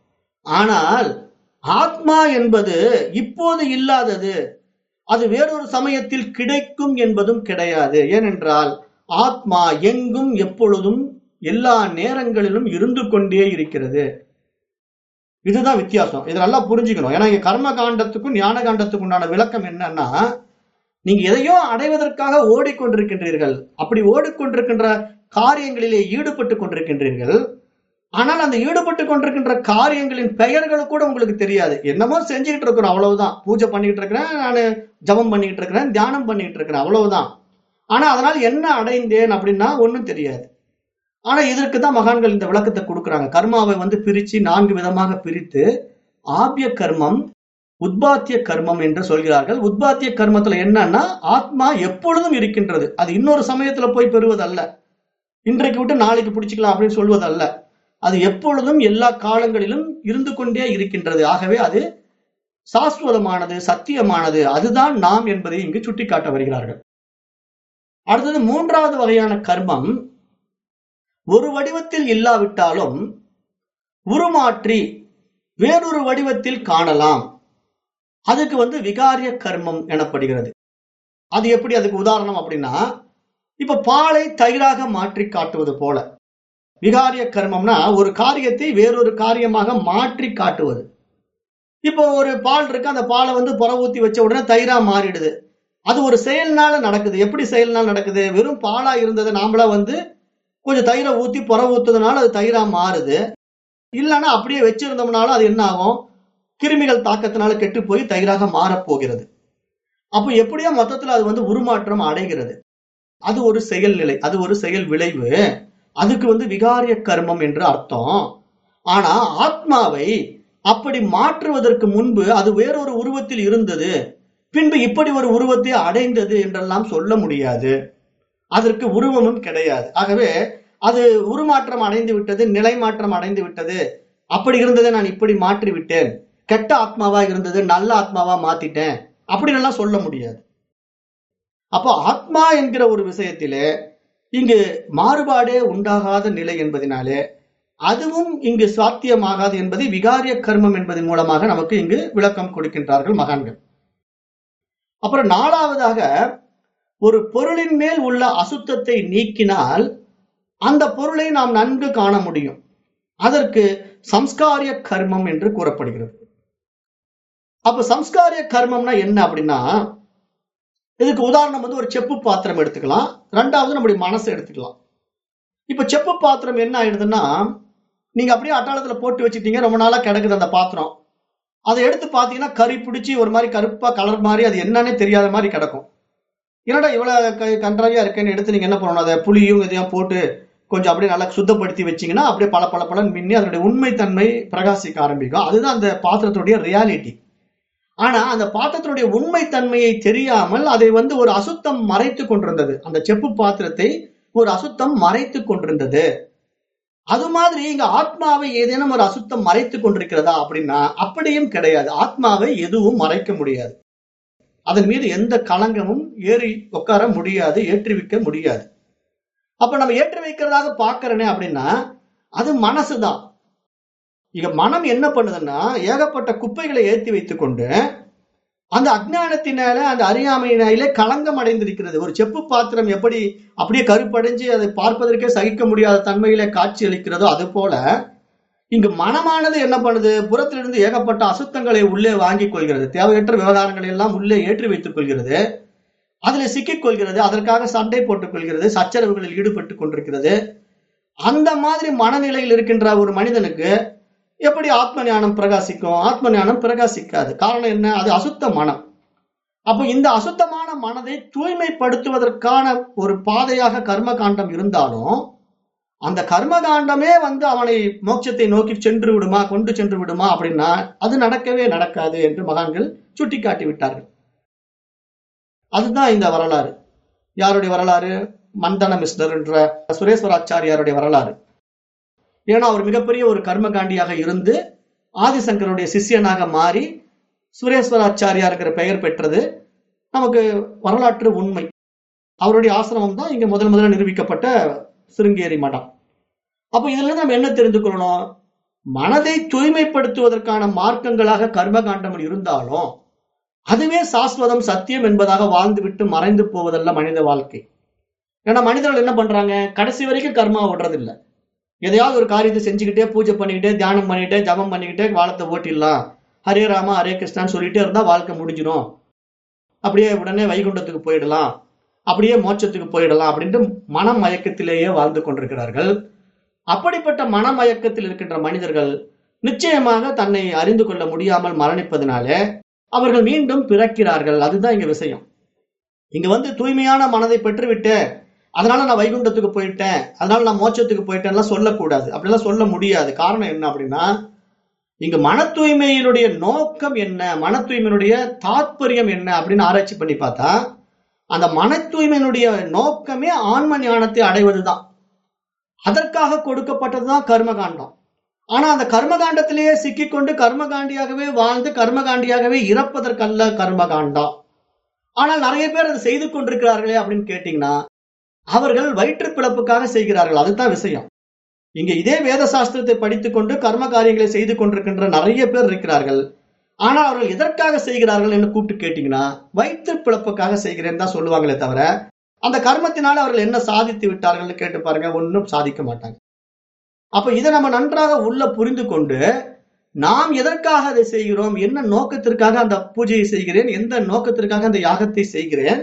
S1: ஆனால் ஆத்மா என்பது இப்போது இல்லாதது. அது வேறொரு சமயத்தில் கிடைக்கும் என்பதும் கிடையாது. ஏனென்றால் ஆத்மா எங்கும் எப்பொழுதும் எல்லா நேரங்களிலும் இருந்து கொண்டே இருக்கிறது. இதுதான் வித்தியாசம். இதை நல்லா புரிஞ்சுக்கணும். ஏன்னா இங்க கர்ம காண்டத்துக்கும் ஞான காண்டத்துக்கு உண்டான விளக்கம் என்னன்னா நீங்க எதையோ அடைவதற்காக ஓடிக்கொண்டிருக்கின்றீர்கள். அப்படி ஓடிக்கொண்டிருக்கின்ற காரியங்களிலே ஈடுபட்டு கொண்டிருக்கின்றீர்கள். ஆனால் அந்த ஈடுபட்டு கொண்டிருக்கின்ற காரியங்களின் பெயர்கள் கூட உங்களுக்கு தெரியாது. என்னமோ செஞ்சுக்கிட்டு இருக்கிறோம் அவ்வளவுதான். பூஜை பண்ணிக்கிட்டு இருக்கிறேன் நான் ஜபம் பண்ணிக்கிட்டு இருக்கிறேன் தியானம் பண்ணிக்கிட்டு இருக்கிறேன் அவ்வளவுதான். ஆனா அதனால் என்ன அடைந்தேன் அப்படின்னா ஒன்றும் தெரியாது. ஆனா இதற்கு தான் மகான்கள் இந்த விளக்கத்தை கொடுக்குறாங்க. கர்மாவை வந்து பிரிச்சு நான்கு விதமாக பிரித்து ஆபிய கர்மம் உத்பாத்திய கர்மம் என்று சொல்கிறார்கள். உத்பாத்திய கர்மத்துல என்னன்னா ஆத்மா எப்பொழுதும் இருக்கின்றது. அது இன்னொரு சமயத்துல போய் பெறுவதல்ல. இன்றைக்கு விட்டு நாளைக்கு பிடிச்சிக்கலாம் அப்படின்னு சொல்வதல்ல. அது எப்பொழுதும் எல்லா காலங்களிலும் இருந்து கொண்டே இருக்கின்றது. ஆகவே அது சாஸ்வதமானது சத்தியமானது. அதுதான் நாம் என்பதை இங்கு சுட்டிக்காட்ட வருகிறார்கள். அடுத்தது மூன்றாவது வகையான கர்மம் ஒரு வடிவத்தில் இல்லாவிட்டாலும் உருமாற்றி வேறொரு வடிவத்தில் காணலாம். அதுக்கு வந்து விகாரிய கர்மம் எனப்படுகிறது. அது எப்படி? அதுக்கு உதாரணம் அப்படின்னா இப்ப பாலை தயிராக மாற்றி காட்டுவது போல. விகாரிய கர்மம்னா ஒரு காரியத்தை வேறொரு காரியமாக மாற்றி காட்டுவது. இப்போ ஒரு பால் இருக்கு அந்த பாலை வந்து புற ஊத்தி வச்ச உடனே தயிரா மாறிடுது. அது ஒரு செயல்னால நடக்குது. எப்படி செயல்னால நடக்குது? வெறும் பாலா இருந்தது நாமளா வந்து கொஞ்சம் தயிரை ஊத்தி புற ஊத்துறதுனால அது தயிரா மாறுது. இல்லைன்னா அப்படியே வச்சிருந்தோம்னாலும் அது என்ன ஆகும் கிருமிகள் தாக்கத்தினால கெட்டு போய் தயிராக மாறப் போகிறது அப்போ எப்படியோ மொத்தத்துல அது வந்து உருமாற்றம் அடைகிறது. அது ஒரு செயல் நிலை அது ஒரு செயல் விளைவு. அதுக்கு வந்து விகாரிய கர்மம் என்று அர்த்தம். ஆனா ஆத்மாவை அப்படி மாற்றுவதற்கு முன்பு அது வேறொரு உருவத்தில் இருந்தது. பின்பு இப்படி ஒரு உருவத்தை அடைந்தது என்றெல்லாம் சொல்ல முடியாது. அதற்கு உருவமும் கிடையாது. ஆகவே அது உருமாற்றம் அடைந்து விட்டது நிலை மாற்றம் அடைந்து விட்டது. அப்படி இருந்ததை நான் இப்படி மாற்றி விட்டேன் கெட்ட ஆத்மாவா இருந்தது நல்ல ஆத்மாவா மாத்திட்டேன். அப்படின்னு எல்லாம் சொல்ல முடியாது. அப்போ ஆத்மா என்கிற ஒரு விஷயத்திலே இங்கு மாறுபாடே உண்டாகாத நிலை என்பதனாலே அதுவும் இங்கு சாத்தியமாகாது என்பதை விகாரிய கர்மம் என்பதன் மூலமாக நமக்கு இங்கு விளக்கம் கொடுக்கின்றார்கள் மகான்கள். அப்புறம் நாலாவதாக ஒரு பொருளின் மேல் உள்ள அசுத்தத்தை நீக்கினால் அந்த பொருளை நாம் நன்கு காண முடியும். அதற்கு சம்ஸ்காரிய கர்மம் என்று கூறப்படுகிறது. அப்ப சம்ஸ்காரிய கர்மம்னா என்ன அப்படின்னா இதுக்கு உதாரணம் வந்து ஒரு செப்பு பாத்திரம் எடுத்துக்கலாம். ரெண்டாவது நம்முடைய மனசை எடுத்துக்கலாம். இப்ப செப்பு பாத்திரம் என்ன ஆயிடுதுன்னா நீங்க அப்படியே அட்டாளத்துல போட்டு வச்சுட்டீங்க ரொம்ப நாளா கிடக்குது அந்த பாத்திரம். அதை எடுத்து பாத்தீங்கன்னா கறி பிடிச்சி ஒரு மாதிரி கருப்பா கலர் மாதிரி அது என்னன்னே தெரியாத மாதிரி கிடக்கும். என்னடா இவ்வளவு க- கன்றாவியா இருக்கேன்னு எடுத்து நீங்க என்ன பண்ணணும்? அதை புளியும் இதையும் போட்டு கொஞ்சம் அப்படியே நல்லா சுத்தப்படுத்தி வச்சீங்கன்னா அப்படியே பல பல பலன் மின்னி அதனுடைய உண்மைத்தன்மை பிரகாசிக்க ஆரம்பிக்கும். அதுதான் அந்த பாத்திரத்துடைய ரியாலிட்டி ஆனா அந்த பாத்திரத்தினுடைய உண்மை தன்மையை தெரியாமல் அதை வந்து ஒரு அசுத்தம் மறைத்து கொண்டிருந்தது. அந்த செப்பு பாத்திரத்தை ஒரு அசுத்தம் மறைத்து கொண்டிருந்தது. அது மாதிரி இங்க ஆத்மாவை ஏதேனும் ஒரு அசுத்தம் மறைத்து கொண்டிருக்கிறதா அப்படின்னா அப்படியும் கிடையாது. ஆத்மாவை எதுவும் மறைக்க முடியாது. அதன் மீது எந்த களங்கமும் ஏறி உட்கார முடியாது ஏற்றி வைக்க முடியாது. அப்ப நம்ம ஏற்றி வைக்கிறதாக பாக்குறனே அப்படின்னா அது மனசுதான். இங்க மனம் என்ன பண்ணுதுன்னா ஏகப்பட்ட குப்பைகளை ஏற்றி வைத்துக்கொண்டு அந்த அஜ்ஞானத்தினால அந்த அறியாமையினாலே களங்கம் அடைந்திருக்கிறது. ஒரு செப்பு பாத்திரம் எப்படி அப்படியே கருப்படைஞ்சு அதை பார்ப்பதற்கே சகிக்க முடியாத தன்மையிலே காட்சி அளிக்கிறதோ அது போல இங்கு மனமானது என்ன பண்ணுது? புறத்திலிருந்து ஏகப்பட்ட அசுத்தங்களை உள்ளே வாங்கிக் கொள்கிறது. தேவையற்ற விவகாரங்களை எல்லாம் உள்ளே ஏற்றி வைத்துக் கொள்கிறது. அதில் சிக்கிக் கொள்கிறது. அதற்காக சண்டை போட்டுக் கொள்கிறது. சச்சரவுகளில் ஈடுபட்டு கொண்டிருக்கிறது. அந்த மாதிரி மனநிலையில் இருக்கின்ற ஒரு மனிதனுக்கு எப்படி ஆத்ம ஞானம் பிரகாசிக்கும்? ஆத்ம ஞானம் பிரகாசிக்காது. காரணம் என்ன? அது அசுத்த மனம். அப்போ இந்த அசுத்தமான மனதை தூய்மைப்படுத்துவதற்கான ஒரு பாதையாக கர்ம காண்டம் இருந்தாலும் அந்த கர்ம காண்டமே வந்து அவனை மோட்சத்தை நோக்கி சென்று விடுமா கொண்டு சென்று விடுமா அப்படின்னா அது நடக்கவே நடக்காது என்று மகான்கள் சுட்டிக்காட்டி விட்டார்கள். அதுதான் இந்த வரலாறு. யாருடைய வரலாறு? மந்தன மிஸ்டர் என்ற சுரேஸ்வராச்சாரியாருடைய வரலாறு. ஏன்னா அவர் மிகப்பெரிய ஒரு கர்மகாண்டியாக இருந்து ஆதிசங்கருடைய சிஷ்யனாக மாறி சுரேஸ்வராச்சாரியாருங்கிற பெயர் பெற்றது. நமக்கு வரலாற்று உண்மை. அவருடைய ஆசிரமம் தான் இங்க முதல் முதல்ல நிரூபிக்கப்பட்ட சிருங்கேரி மடம். அப்ப இதுல இருந்து நம்ம என்ன தெரிந்து கொள்ளணும்? மனதை தூய்மைப்படுத்துவதற்கான மார்க்கங்களாக கர்மகாண்டம் இருந்தாலும் அதுவே சாஸ்வதம் சத்தியம் என்பதாக வாழ்ந்துவிட்டு மறைந்து போவதல்ல மனித வாழ்க்கை. ஏன்னா மனிதர்கள் என்ன பண்றாங்க? கடைசி வரைக்கும் கர்மா விடுறதில்லை. எதையாவது ஒரு காரியத்தை செஞ்சுக்கிட்டே பூஜை பண்ணிக்கிட்டே தியானம் பண்ணிக்கிட்டே ஜபம் பண்ணிக்கிட்டே வாழத்தை ஓட்டிடலாம். ஹரே ராமா ஹரே கிருஷ்ணான்னு சொல்லிட்டே இருந்தால் வாழ்க்கை முடிஞ்சிடும். அப்படியே உடனே வைகுண்டத்துக்கு போயிடலாம். அப்படியே மோட்சத்துக்கு போயிடலாம் அப்படின்ட்டு மனமயக்கத்திலேயே வாழ்ந்து கொண்டிருக்கிறார்கள். அப்படிப்பட்ட மனமயக்கத்தில் இருக்கின்ற மனிதர்கள் நிச்சயமாக தன்னை அறிந்து கொள்ள முடியாமல் மரணிப்பதனாலே அவர்கள் மீண்டும் பிறக்கிறார்கள். அதுதான் இங்க விஷயம். இங்க வந்து தூய்மையான மனதை பெற்றுவிட்டு அதனால நான் வைகுண்டத்துக்கு போயிட்டேன். அதனால நான் மோட்சத்துக்கு போயிட்டேன்லாம் சொல்லக்கூடாது. அப்படிலாம் சொல்ல முடியாது. காரணம் என்ன அப்படின்னா இங்க மன தூய்மையினுடைய நோக்கம் என்ன மன தூய்மையினுடைய தாத்பரியம் என்ன அப்படின்னு ஆராய்ச்சி பண்ணி பார்த்தா அந்த மன தூய்மையினுடைய நோக்கமே ஆன்ம ஞானத்தை அடைவதுதான். அதற்காக கொடுக்கப்பட்டதுதான் கர்மகாண்டம். ஆனா அந்த கர்மகாண்டத்திலேயே சிக்கிக்கொண்டு கர்மகாண்டியாகவே வாழ்ந்து கர்மகாண்டியாகவே இறப்பதற்கல்ல கர்மகாண்டம். ஆனால் நிறைய பேர் அதை செய்து கொண்டிருக்கிறார்களே அப்படின்னு கேட்டீங்கன்னா அவர்கள் வயிற்று பிழப்புக்காக செய்கிறார்கள். அதுதான் விஷயம். இங்க இதே வேத சாஸ்திரத்தை படித்துக்கொண்டு கர்ம காரியங்களை செய்து கொண்டிருக்கின்ற நிறைய பேர் இருக்கிறார்கள். ஆனால் அவர்கள் எதற்காக செய்கிறார்கள் என்று கூப்பிட்டு கேட்டீங்கன்னா வயிற்று பிழப்புக்காக செய்கிறேன் தான் சொல்லுவாங்களே தவிர அந்த கர்மத்தினால அவர்கள் என்ன சாதித்து விட்டார்கள் கேட்டு பாருங்க ஒன்றும் சாதிக்க மாட்டாங்க. அப்ப இதை நம்ம நன்றாக உள்ள புரிந்து கொண்டு நாம் எதற்காக அதை செய்கிறோம் என்ன நோக்கத்திற்காக அந்த பூஜையை செய்கிறேன் எந்த நோக்கத்திற்காக அந்த யாகத்தை செய்கிறேன்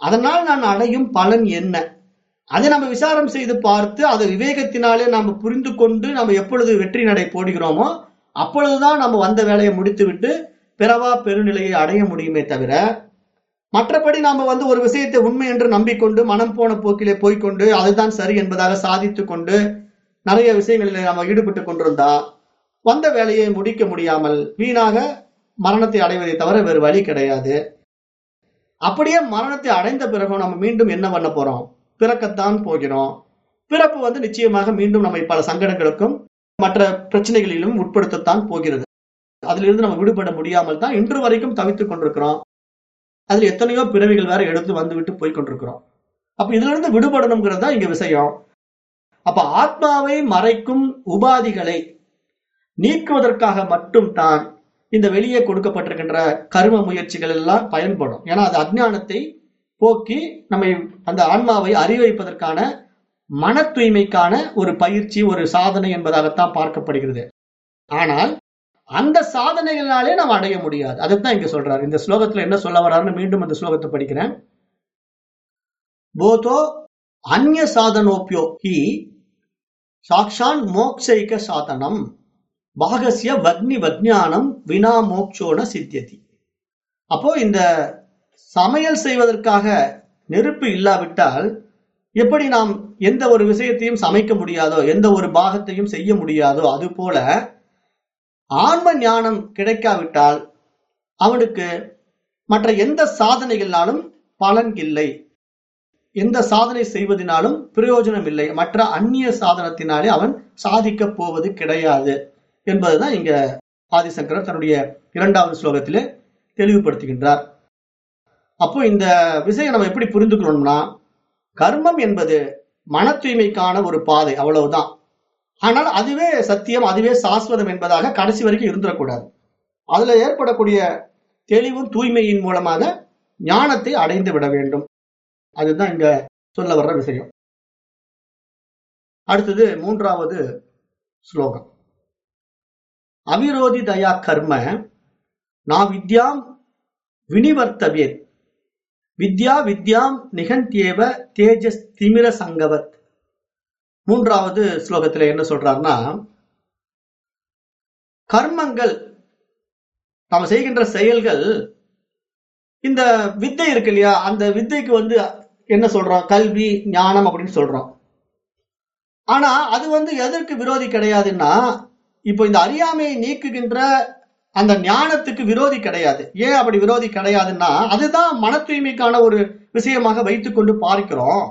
S1: அதனால் நான் அடையும் பலன் என்ன? அதை நம்ம விசாரம் செய்து பார்த்து அதை விவேகத்தினாலே நாம் புரிந்து கொண்டு நம்ம எப்பொழுது வெற்றி நடை போடுகிறோமோ அப்பொழுதுதான் நம்ம வந்த வேலையை முடித்துவிட்டு பிறவா பெருநிலையை அடைய முடியுமே தவிர மற்றபடி நாம வந்து ஒரு விஷயத்தை உண்மை என்று நம்பிக்கொண்டு மனம் போன போக்கிலே போய்க்கொண்டு அதுதான் சரி என்பதாக சாதித்து கொண்டு நிறைய விஷயங்களில் நாம ஈடுபட்டு கொண்டிருந்தா வந்த வேலையை முடிக்க முடியாமல் வீணாக மரணத்தை அடைவதை தவிர வேறு வழி கிடையாது. அப்படியே மரணத்தை அடைந்த பிறகும் நம்ம மீண்டும் என்ன பண்ண போறோம்? பிறக்கத்தான் போகிறோம். பிறப்பு வந்து நிச்சயமாக மீண்டும் நம்மை பல சங்கடங்களுக்கும் மற்ற பிரச்சனைகளிலும் உட்படுத்தத்தான் போகிறது. அதிலிருந்து நம்ம விடுபட முடியாமல் தான் இன்று வரைக்கும் தவித்துக் கொண்டிருக்கிறோம். அதுல எத்தனையோ பிறவிகள் வேற எடுத்து வந்துவிட்டு போய் கொண்டிருக்கிறோம். அப்ப இதுல இருந்து விடுபடணுங்கிறது தான் இங்க விஷயம். அப்ப ஆத்மாவை மறைக்கும் உபாதிகளை நீக்குவதற்காக மட்டும் தான் இந்த வெளியே கொடுக்கப்பட்டிருக்கின்ற கரும முயற்சிகள் எல்லாம் பயன்படும். ஏன்னா அது அஜ்ஞானத்தை போக்கி நம்மை அந்த ஆன்மாவை அறிவைப்பதற்கான மன தூய்மைக்கான ஒரு பயிற்சி ஒரு சாதனை என்பதாகத்தான் பார்க்கப்படுகிறது. ஆனால் அந்த சாதனைகளாலே நாம் அடைய முடியாது. அதைத்தான் இங்க சொல்றாரு. இந்த ஸ்லோகத்துல என்ன சொல்ல வர்றாருன்னு மீண்டும் அந்த ஸ்லோகத்தை படிக்கிறேன். போதோ அந்நிய சாதனோப்பியோ ஹி சாக்ஷான் மோக்ஷைக சாதனம் பாகசிய வக்னி வக்ஞானம் வினா மோக்ஷோன சித்தியதி. அப்போ இந்த சமையல் செய்வதற்காக நெருப்பு இல்லாவிட்டால் எப்படி நாம் எந்த ஒரு விஷயத்தையும் சமைக்க முடியாதோ எந்த ஒரு பாகத்தையும் செய்ய முடியாதோ அது போல ஆன்ம ஞானம் கிடைக்காவிட்டால் அவனுக்கு மற்ற எந்த சாதனைகளாலும் பலன் இல்லை. எந்த சாதனை செய்வதனாலும் பிரயோஜனம் இல்லை. மற்ற அந்நிய சாதனத்தினாலே அவன் சாதிக்க போவது கிடையாது என்பதுதான் இங்க ஆதிசங்கரர் தன்னுடைய இரண்டாவது ஸ்லோகத்திலே தெளிவுபடுத்துகின்றார். அப்போ இந்த விஷயம் நம்ம எப்படி புரிந்துக்கணும்னா கர்மம் என்பது மன தூய்மைக்கான ஒரு பாதை அவ்வளவுதான். ஆனால் அதுவே சத்தியம் அதுவே சாஸ்வதம் என்பதாக கடைசி வரைக்கும் இருந்துடக்கூடாது. அதுல ஏற்படக்கூடிய தெளிவும் தூய்மையின் மூலமாக ஞானத்தை அடைந்து விட வேண்டும். அதுதான் இங்க சொல்ல வர்ற விஷயம். அடுத்தது மூன்றாவது ஸ்லோகம். அவிரோதி தயா கர்ம நான் வித்யாம் வினிவர்த்தவேத். வித்யா வித்யாம் நிகந்தியேவ தேஜஸ் திமிர சங்கவத். மூன்றாவது ஸ்லோகத்துல என்ன சொல்றாருன்னா கர்மங்கள் நாம் செய்கின்ற செயல்கள் இந்த வித்தை இருக்கு இல்லையா அந்த வித்தைக்கு வந்து என்ன சொல்றோம்? கல்வி ஞானம் அப்படின்னு சொல்றோம். ஆனா அது வந்து எதற்கு விரோதி கிடையாதுன்னா இப்போ இந்த அறியாமையை நீக்குகின்ற அந்த ஞானத்துக்கு விரோதி கிடையாது. ஏன் அப்படி விரோதி கிடையாதுன்னா அதுதான் மன தூய்மைக்கான ஒரு விஷயமாக வைத்துக்கொண்டு பார்க்கிறோம்.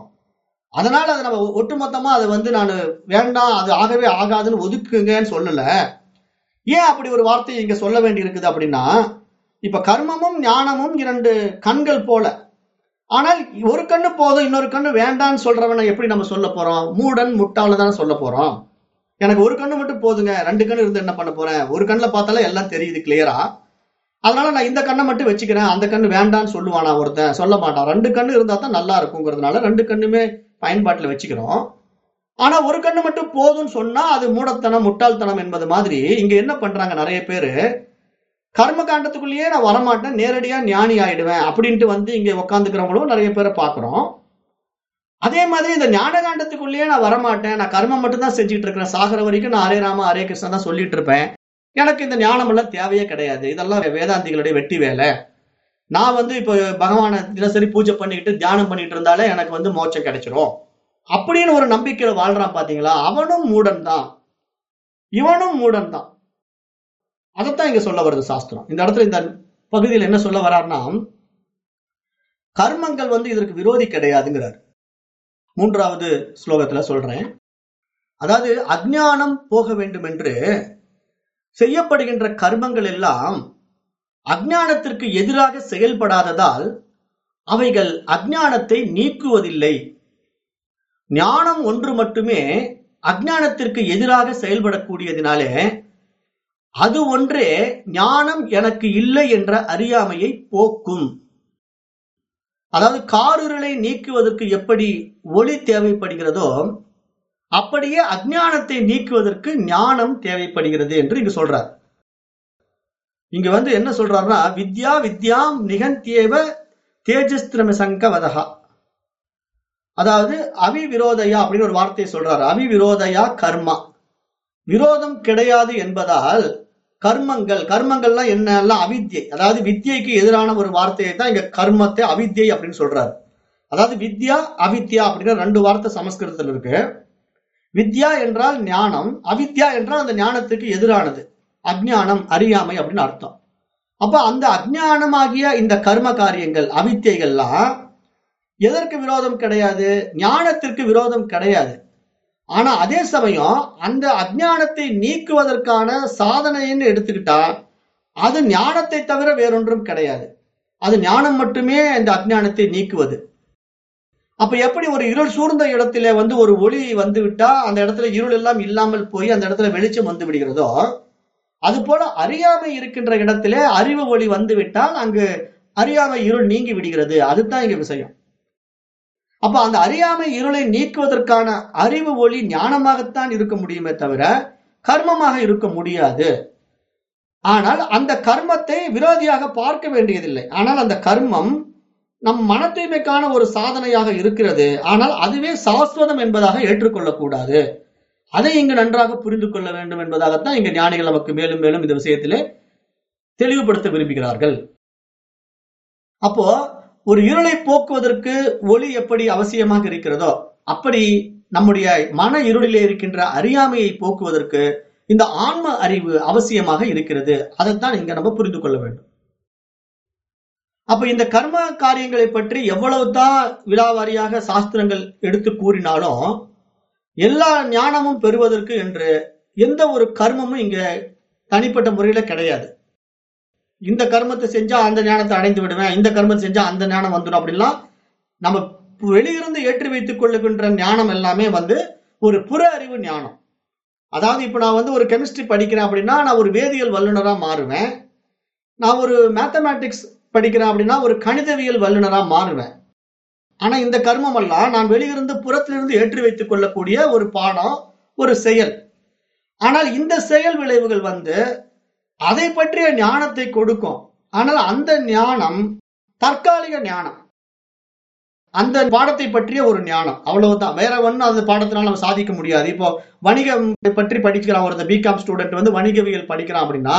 S1: அதனால அதை நம்ம ஒட்டுமொத்தமா அதை வந்து நான் வேண்டாம் அது ஆகவே ஆகாதுன்னு ஒதுக்குங்கன்னு சொல்லல. ஏன் அப்படி ஒரு வார்த்தையை இங்க சொல்ல வேண்டி இருக்குது அப்படின்னா இப்ப கர்மமும் ஞானமும் இரண்டு கண்கள் போல. ஆனால் ஒரு கண்ணு போதும் இன்னொரு கண்ணு வேண்டான்னு சொல்றவனை எப்படி நம்ம சொல்ல போறோம்? மூடன் முட்டாள தானே சொல்ல போறோம். எனக்கு ஒரு கண்ணு மட்டும் போதுங்க ரெண்டு கண்ணு இருந்து என்ன பண்ண போறேன்? ஒரு கண்ணுல பார்த்தாலே எல்லாம் தெரியுது கிளியரா அதனால நான் இந்த கண்ணை மட்டும் வச்சுக்கிறேன் அந்த கண்ணு வேண்டான்னு சொல்லுவானா ஒருத்தன்? சொல்ல மாட்டான். ரெண்டு கண்ணு இருந்தா தான் நல்லா இருக்குங்கிறதுனால ரெண்டு கண்ணுமே பயன்பாட்டில் வச்சுக்கிறோம். ஆனா ஒரு கண்ணு மட்டும் போதும்னு சொன்னா அது மூடத்தனம் முட்டாள்தனம் என்பது மாதிரி இங்க என்ன பண்றாங்க நிறைய பேரு? கர்ம காண்டத்துக்குள்ளேயே நான் வரமாட்டேன் நேரடியா ஞானி ஆயிடுவேன் அப்படின்ட்டு வந்து இங்க உட்காந்துக்கிறவங்களும் நிறைய பேரை பாக்குறோம் அதே மாதிரி இந்த ஞானகாண்டத்துக்குள்ளேயே நான் வரமாட்டேன். நான் கர்மம் மட்டும் தான் செஞ்சுட்டு இருக்கிறேன் சாகர வரைக்கும் நான் ஹரே ராம ஹரே கிருஷ்ணா தான் சொல்லிட்டு இருப்பேன் எனக்கு இந்த ஞானம் எல்லாம் தேவையே கிடையாது. இதெல்லாம் வேதாந்திகளுடைய வெட்டி வேலை. நான் வந்து இப்போ பகவானை தினசரி பூஜை பண்ணிக்கிட்டு தியானம் பண்ணிட்டு இருந்தாலே எனக்கு வந்து மோட்சம் கிடைச்சிரும். அப்படின்னு ஒரு நம்பிக்கையில வாழ்றான் பாத்தீங்களா? அவனும் மூடன் தான் இவனும் மூடன் தான் அதைத்தான் இங்க சொல்ல வருது சாஸ்திரம். இந்த இடத்துல இந்த பகுதியில் என்ன சொல்ல வர்றாருன்னா கர்மங்கள் வந்து இதற்கு விரோதி கிடையாதுங்கிறார். மூன்றாவது ஸ்லோகத்துல சொல்றேன். அதாவது அஜ்ஞானம் போக வேண்டும் என்று செய்யப்படுகின்ற கர்மங்கள் எல்லாம் அஜானத்திற்கு எதிராக செயல்படாததால் அவைகள் அஜ்ஞானத்தை நீக்குவதில்லை. ஞானம் ஒன்று மட்டுமே அஜ்ஞானத்திற்கு எதிராக செயல்படக்கூடியதினாலே அது ஒன்றே ஞானம் எனக்கு இல்லை என்ற அறியாமையை போக்கும். அதாவது காரிருளை நீக்குவதற்கு எப்படி ஒளி தேவைப்படுகிறதோ அப்படியே அஜ்ஞானத்தை நீக்குவதற்கு ஞானம் தேவைப்படுகிறது என்று இங்கு சொல்றார். இங்க வந்து என்ன சொல்றாருன்னா வித்யா வித்யாம் நிகந்தியேவ தேஜஸ்திரம சங்கவதகா அதாவது அவிவிரோதையா அப்படின்னு ஒரு வார்த்தையை சொல்றாரு. அவிவிரோதையா கர்மா. விரோதம் கிடையாது என்பதால் கர்மங்கள் கர்மங்கள்லாம் என்னெல்லாம் அவித்யை. அதாவது வித்யைக்கு எதிரான ஒரு வார்த்தையை தான் இங்க கர்மத்தை அவித்யை அப்படின்னு சொல்றாரு. அதாவது வித்யா அவித்யா அப்படின்னு ரெண்டு வார்த்தை சமஸ்கிருதத்தில் இருக்கு. வித்யா என்றால் ஞானம் அவித்யா என்றால் அந்த ஞானத்துக்கு எதிரானது. அஜ்ஞானம் அறியாமை அப்படின்னு அர்த்தம். அப்ப அந்த அஜ்ஞானமாகிய இந்த கர்ம காரியங்கள் அவித்தியைகள்லாம் எதற்கு விரோதம் கிடையாது? ஞானத்திற்கு விரோதம் கிடையாது. ஆனா அதே சமயம் அந்த அஜ்ஞானத்தை நீக்குவதற்கான சாதனைன்னு எடுத்துக்கிட்டா அது ஞானத்தை தவிர வேறொன்றும் கிடையாது. அது ஞானம் மட்டுமே அந்த அஜ்ஞானத்தை நீக்குவது. அப்ப எப்படி ஒரு இருள் சூழ்ந்த இடத்துல வந்து ஒரு ஒளி வந்து விட்டா அந்த இடத்துல இருள் எல்லாம் இல்லாமல் போய் அந்த இடத்துல வெளிச்சம் வந்து விடுகிறதோ அது போல அறியாமை இருக்கின்ற இடத்துல அறிவு ஒளி வந்து விட்டால் அங்கு அறியாமை இருள் நீங்கி விடுகிறது. அதுதான் இங்க விஷயம். அப்ப அந்த அறியாமை இருளை நீக்குவதற்கான அறிவு ஒளி ஞானமாகத்தான் இருக்க முடியுமே தவிர கர்மமாக இருக்க முடியாது. ஆனால் அந்த கர்மத்தை விரோதியாக பார்க்க வேண்டியதில்லை. ஆனால் அந்த கர்மம் நம் மன தூய்மைக்கான ஒரு சாதனையாக இருக்கிறது. ஆனால் அதுவே சாஸ்வதம் என்பதாக ஏற்றுக்கொள்ளக்கூடாது. அதை இங்கு நன்றாக புரிந்து கொள்ள வேண்டும் என்பதாகத்தான் இங்கு ஞானிகள் நமக்கு மேலும் மேலும் இந்த விஷயத்திலே தெளிவுபடுத்த விரும்புகிறார்கள். அப்போ ஒரு இருளை போக்குவதற்கு ஒளி எப்படி அவசியமாக இருக்கிறதோ அப்படி நம்முடைய மன இருளிலே இருக்கின்ற அறியாமையை போக்குவதற்கு இந்த ஆன்ம அறிவு அவசியமாக இருக்கிறது. அதைத்தான் இங்க நம்ம புரிந்து கொள்ள வேண்டும். அப்ப இந்த கர்ம காரியங்களை பற்றி எவ்வளவுதான் விழாவாரியாக சாஸ்திரங்கள் எடுத்து கூறினாலும் எல்லா ஞானமும் பெறுவதற்கு என்று எந்த ஒரு கர்மமும் இங்க தனிப்பட்ட முறையில கிடையாது. இந்த கர்மத்தை செஞ்சா அந்த ஞானத்தை அடைந்து விடுவேன் இந்த கர்மத்தை செஞ்சா அந்த ஞானம் வந்துடும் அப்படின்லாம் நம்ம வெளியிருந்து ஏற்றி வைத்துக் கொள்ளுகின்ற ஞானம் எல்லாமே வந்து ஒரு புற அறிவு ஞானம். அதாவது இப்ப நான் வந்து ஒரு கெமிஸ்ட்ரி படிக்கிறேன் அப்படின்னா நான் ஒரு வேதியியல் வல்லுநராக மாறுவேன். நான் ஒரு மேத்தமேட்டிக்ஸ் படிக்கிறேன் அப்படின்னா ஒரு கணிதவியல் வல்லுநராக மாறுவேன். ஆனா இந்த கர்மம் எல்லாம் நான் வெளியிருந்து புறத்திலிருந்து ஏற்றி வைத்துக் கொள்ளக்கூடிய ஒரு பாடம் ஒரு செயல். ஆனால் இந்த செயல் விளைவுகள் வந்து அதை பற்றிய ஞானத்தை கொடுக்கும். ஆனால் அந்த ஞானம் தற்காலிக ஞானம். அந்த பாடத்தை பற்றிய ஒரு ஞானம். அவ்வளவுதான். வேற ஒன்றும் அந்த பாடத்தினால நம்ம சாதிக்க முடியாது. இப்போ வணிகம் பற்றி படிக்கிறான் ஒரு பிகாம் ஸ்டூடெண்ட் வந்து வணிகவியல் படிக்கிறான் அப்படின்னா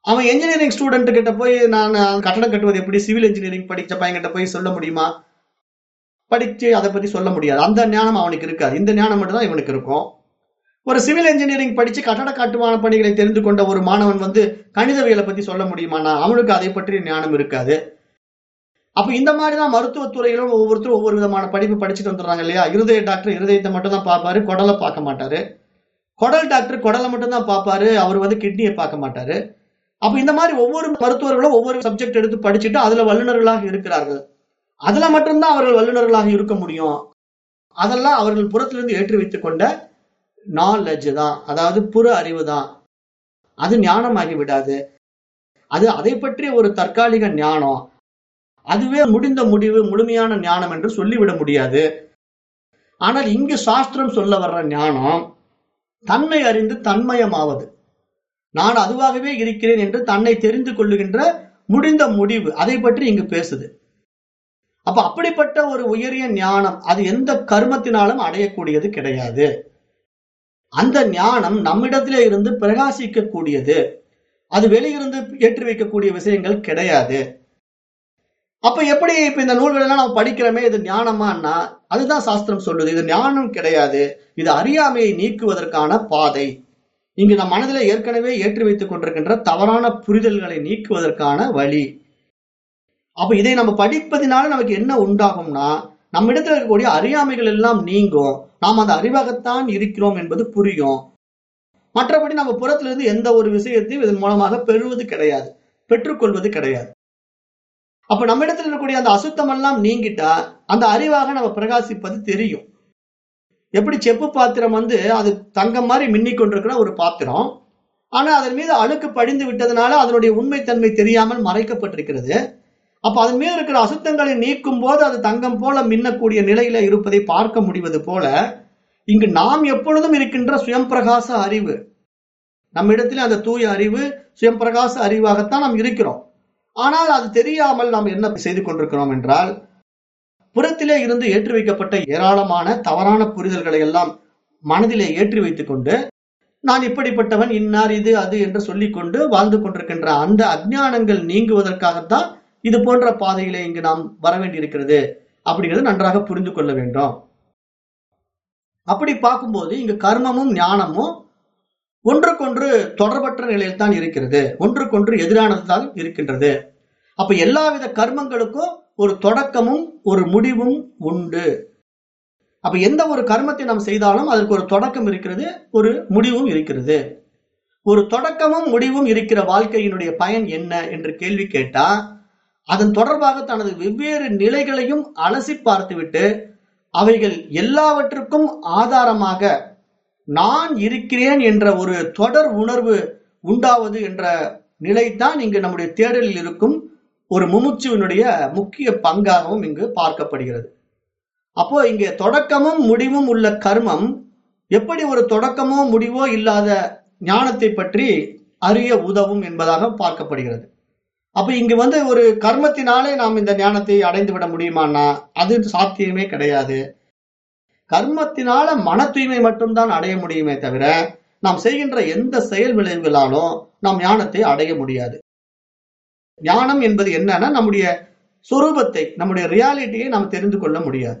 S1: அவன் என்ஜினியரிங் ஸ்டூடெண்ட் கிட்ட போய் நான் கட்டணம் கட்டுவது எப்படி? சிவில் இன்ஜினியரிங் படித்த பையன்கிட்ட போய் சொல்ல முடியுமா? படிச்சு அதை பத்தி சொல்ல முடியாது. அந்த ஞானம் அவனுக்கு இருக்காது. இந்த ஞானம் மட்டும் தான் இவனுக்கு இருக்கும். ஒரு சிவில் இன்ஜினியரிங் படிச்சு கட்டட கட்டுமான பணிகளை தெரிந்து கொண்ட ஒரு மாணவன் வந்து கணிதவியலை பத்தி சொல்ல முடியுமானா அவனுக்கு அதை பற்றி ஞானம் இருக்காது. அப்ப இந்த மாதிரிதான் மருத்துவத்துறையிலும் ஒவ்வொருத்தரும் ஒவ்வொரு விதமான படிப்பு படிச்சுட்டு வந்துடுறாங்க இல்லையா? இருதய டாக்டர் இருதயத்தை மட்டும் தான் பார்ப்பாரு குடலை பார்க்க மாட்டாரு. குடல் டாக்டர் குடலை மட்டும் தான் பார்ப்பாரு அவர் வந்து கிட்னியை பார்க்க மாட்டாரு. அப்ப இந்த மாதிரி ஒவ்வொரு மருத்துவர்களும் ஒவ்வொரு சப்ஜெக்ட் எடுத்து படிச்சுட்டு அதுல வல்லுநர்களாக இருக்கிறார்கள். அதுல மட்டும்தான் அவர்கள் வல்லுநர்களாக இருக்க முடியும். அதெல்லாம் அவர்கள் புறத்திலிருந்து ஏற்றி வைத்துக் கொண்ட நாலெட்ஜ் தான். அதாவது புற அறிவு தான். அது ஞானமாகி விடாது. அது அதை பற்றிய ஒரு தற்காலிக ஞானம். அதுவே முடிந்த முடிவு முழுமையான ஞானம் என்று சொல்லிவிட முடியாது. ஆனால் இங்கு சாஸ்திரம் சொல்ல வர்ற ஞானம் தன்னை அறிந்து தன்மயமாவது. நான் அதுவாகவே இருக்கிறேன் என்று தன்னை தெரிந்து கொள்ளுகின்ற முடிந்த முடிவு அதை பற்றி இங்கு பேசுது. அப்ப அப்படிப்பட்ட ஒரு உயரிய ஞானம் அது எந்த கர்மத்தினாலும் அடையக்கூடியது கிடையாது. அந்த ஞானம் நம்மிடத்திலே இருந்து பிரகாசிக்க கூடியது அது வெளியிருந்து ஏற்றி வைக்கக்கூடிய விஷயங்கள் கிடையாது. அப்ப எப்படி இப்ப இந்த நூல்கள் எல்லாம் நம்ம படிக்கிறோமே இது ஞானமான்னா அதுதான் சாஸ்திரம் சொல்லுது. இது ஞானம் கிடையாது. இது அறியாமையை நீக்குவதற்கான பாதை. இங்கு நம் மனதில் ஏற்கனவே ஏற்றி வைத்துக் கொண்டிருக்கின்ற தவறான புரிதல்களை நீக்குவதற்கான வழி. அப்ப இதை நம்ம படிப்பதினால நமக்கு என்ன உண்டாகும்னா நம்ம இடத்துல இருக்கக்கூடிய அறியாமைகள் எல்லாம் நீங்கும். நாம் அந்த அறிவாகத்தான் இருக்கிறோம் என்பது புரியும். மற்றபடி நம்ம புறத்திலிருந்து எந்த ஒரு விஷயத்தையும் இதன் மூலமாக பெறுவது கிடையாது. பெற்றுக்கொள்வது கிடையாது. அப்ப நம்ம இடத்துல இருக்கக்கூடிய அந்த அசுத்தம் எல்லாம் நீங்கிட்டா அந்த அறிவாக நம்ம பிரகாசிப்பது தெரியும். எப்படி செப்பு பாத்திரம் வந்து அது தங்கம் மாதிரி மின்னிக் கொண்டிருக்கிற ஒரு பாத்திரம். ஆனா அதன் மீது அழுக்கு படிந்து விட்டதுனால அதனுடைய உண்மைத்தன்மை தெரியாமல் மறைக்கப்பட்டிருக்கிறது. அப்ப அதன் மீது இருக்கிற அசுத்தங்களை நீக்கும் போது அது தங்கம் போல மின்னக்கூடிய நிலையில இருப்பதை பார்க்க முடிவது போல இங்கு நாம் எப்பொழுதும் இருக்கின்ற சுயம்பிரகாச அறிவு நம்ம இடத்துல அந்த தூய அறிவு சுயம்பிரகாச அறிவாகத்தான் நாம் இருக்கிறோம். ஆனால் அது தெரியாமல் நாம் என்ன செய்து கொண்டிருக்கிறோம் என்றால் புறத்திலே இருந்து ஏற்றி வைக்கப்பட்ட ஏராளமான தவறான புரிதல்களை எல்லாம் மனதிலே ஏற்றி வைத்துக் கொண்டு நான் இப்படிப்பட்டவன் இன்னார் இது அது என்று சொல்லிக்கொண்டு வாழ்ந்து கொண்டிருக்கின்ற அந்த அஜ்ஞானங்கள் நீங்குவதற்காகத்தான் இது போன்ற பாதையிலே இங்கு நாம் வர வேண்டியிருக்கிறது அப்படிங்கிறது நன்றாக புரிந்து கொள்ள வேண்டும். அப்படி பார்க்கும்போது இங்கு கர்மமும் ஞானமும் ஒன்றுக்கொன்று தொடர்பற்ற நிலையில் தான் இருக்கிறது. ஒன்றுக்கொன்று எதிரானது தான் இருக்கின்றது. அப்ப எல்லாவித கர்மங்களுக்கும் ஒரு தொடக்கமும் ஒரு முடிவும் உண்டு. அப்ப எந்த ஒரு கர்மத்தை நாம் செய்தாலும் அதற்கு ஒரு தொடக்கம் இருக்கிறது ஒரு முடிவும் இருக்கிறது. ஒரு தொடக்கமும் முடிவும் இருக்கிற வாழ்க்கையினுடைய பயன் என்ன என்று கேள்வி கேட்டா அதன் தொடர்பாக தனது வெவ்வேறு நிலைகளையும் அலசி பார்த்துவிட்டு அவைகள் எல்லாவற்றுக்கும் ஆதாரமாக நான் இருக்கிறேன் என்ற ஒரு தொடர் உணர்வு உண்டாவது என்ற நிலைதான் இங்கு நம்முடைய தேடலில் இருக்கும் ஒரு முமுட்சுவினுடைய முக்கிய பங்காகவும் இங்கு பார்க்கப்படுகிறது. அப்போ இங்கே தொடக்கமும் முடிவும் உள்ள கர்மம் எப்படி ஒரு தொடக்கமோ முடிவோ இல்லாத ஞானத்தை பற்றி அறிய உதவும் என்பதாக பார்க்கப்படுகிறது. அப்ப இங்க வந்து ஒரு கர்மத்தினாலே நாம் இந்த ஞானத்தை அடைந்து விட முடியுமான்னா அது சாத்தியமே கிடையாது. கர்மத்தினால மன தூய்மை மட்டும்தான் அடைய முடியுமே தவிர நாம் செய்கின்ற எந்த செயல் விளைவுகளாலும் நாம் ஞானத்தை அடைய முடியாது. ஞானம் என்பது என்னன்னா நம்முடைய சொரூபத்தை நம்முடைய ரியாலிட்டியை நாம் தெரிந்து கொள்ள முடியாது.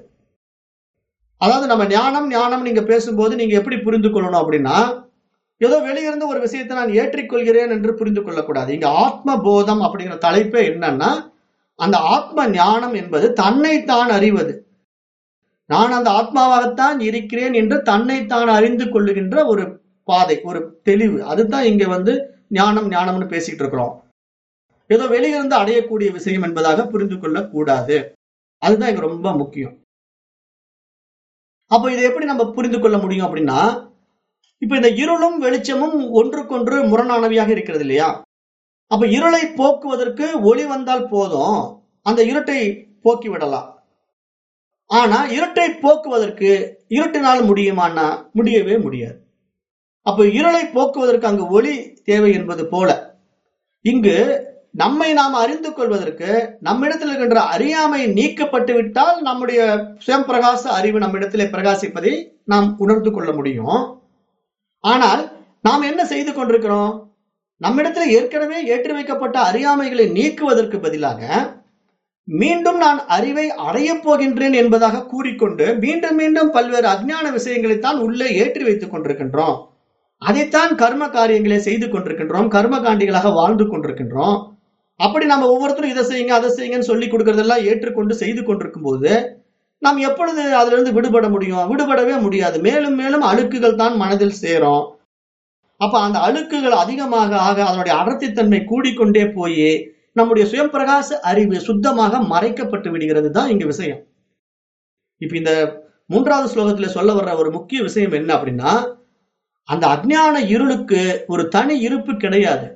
S1: அதாவது நம்ம ஞானம் ஞானம் நீங்க பேசும்போது நீங்க எப்படி புரிந்து கொள்ளணும் அப்படின்னா ஏதோ வெளியிருந்து ஒரு விஷயத்தை நான் ஏற்றிக்கொள்கிறேன் என்று புரிந்து கொள்ளக்கூடாது. இங்க ஆத்ம போதம் அப்படிங்கிற தலைப்பே என்னன்னா அந்த ஆத்ம ஞானம் என்பது தன்னைத்தான் அறிவது. நான் அந்த ஆத்மாவாகத்தான் இருக்கிறேன் என்று தன்னைத்தான் அறிந்து கொள்ளுகின்ற ஒரு பாதை ஒரு தெளிவு. அதுதான் இங்க வந்து ஞானம் ஞானம்னு பேசிட்டு இருக்கிறோம். ஏதோ வெளியிருந்து அடையக்கூடிய விஷயம் என்பதாக புரிந்து கொள்ள கூடாது அதுதான் இங்க ரொம்ப முக்கியம். அப்போ இதை எப்படி நம்ம புரிந்து கொள்ள முடியும் அப்படின்னா இப்ப இந்த இருளும் வெளிச்சமும் ஒன்றுக்கொன்று முரணானவையாக இருக்கிறது இல்லையா? அப்ப இருளை போக்குவதற்கு ஒளி வந்தால் போதும் அந்த இருட்டை போக்கி விடலாம். ஆனா இருட்டை போக்குவதற்கு இருட்டினால் முடியுமானா முடியவே முடியாது. அப்ப இருளை போக்குவதற்கு அங்கு ஒளி தேவை என்பது போல இங்கு நம்மை நாம் அறிந்து கொள்வதற்கு நம்மிடத்தில் இருக்கின்ற அறியாமை நீக்கப்பட்டு விட்டால் நம்முடைய சுயம் பிரகாச அறிவு நம்மிடத்திலே பிரகாசிப்பதை நாம் உணர்ந்து கொள்ள முடியும். ஆனால் நாம் என்ன செய்து கொண்டிருக்கிறோம்? நம்மிடத்தில் ஏற்கனவே ஏற்றி வைக்கப்பட்ட அறியாமைகளை நீக்குவதற்கு பதிலாக மீண்டும் நான் அறிவை அடையப் போகின்றேன் என்பதாக கூறிக்கொண்டு மீண்டும் மீண்டும் பல்வேறு அஜ்ஞான விஷயங்களைத்தான் உள்ளே ஏற்றி வைத்துக் கொண்டிருக்கின்றோம். அதைத்தான் கர்ம காரியங்களை செய்து கொண்டிருக்கின்றோம் கர்ம காண்டிகளாக வாழ்ந்து கொண்டிருக்கின்றோம். அப்படி நம்ம ஒவ்வொருத்தரும் இதை செய்யுங்க அதை செய்யுங்கன்னு சொல்லி கொடுக்கறதெல்லாம் ஏற்றுக்கொண்டு செய்து கொண்டிருக்கும் போது நாம் எப்பொழுது அதிலிருந்து விடுபட முடியும்? விடுபடவே முடியாது. மேலும் மேலும் அழுக்குகள் தான் மனதில் சேரும். அப்ப அந்த அழுக்குகள் அதிகமாக ஆக அதனுடைய அடர்த்தித்தன்மை கூடிக்கொண்டே போய் நம்முடைய சுயம்பிரகாச அறிவு சுத்தமாக மறைக்கப்பட்டு விடுகிறது தான் இங்க விஷயம். இப்ப இந்த மூன்றாவது ஸ்லோகத்துல சொல்ல வர்ற ஒரு முக்கிய விஷயம் என்ன அப்படின்னா அந்த அஜ்ஞான இருளுக்கு ஒரு தனி இருப்பு கிடையாது.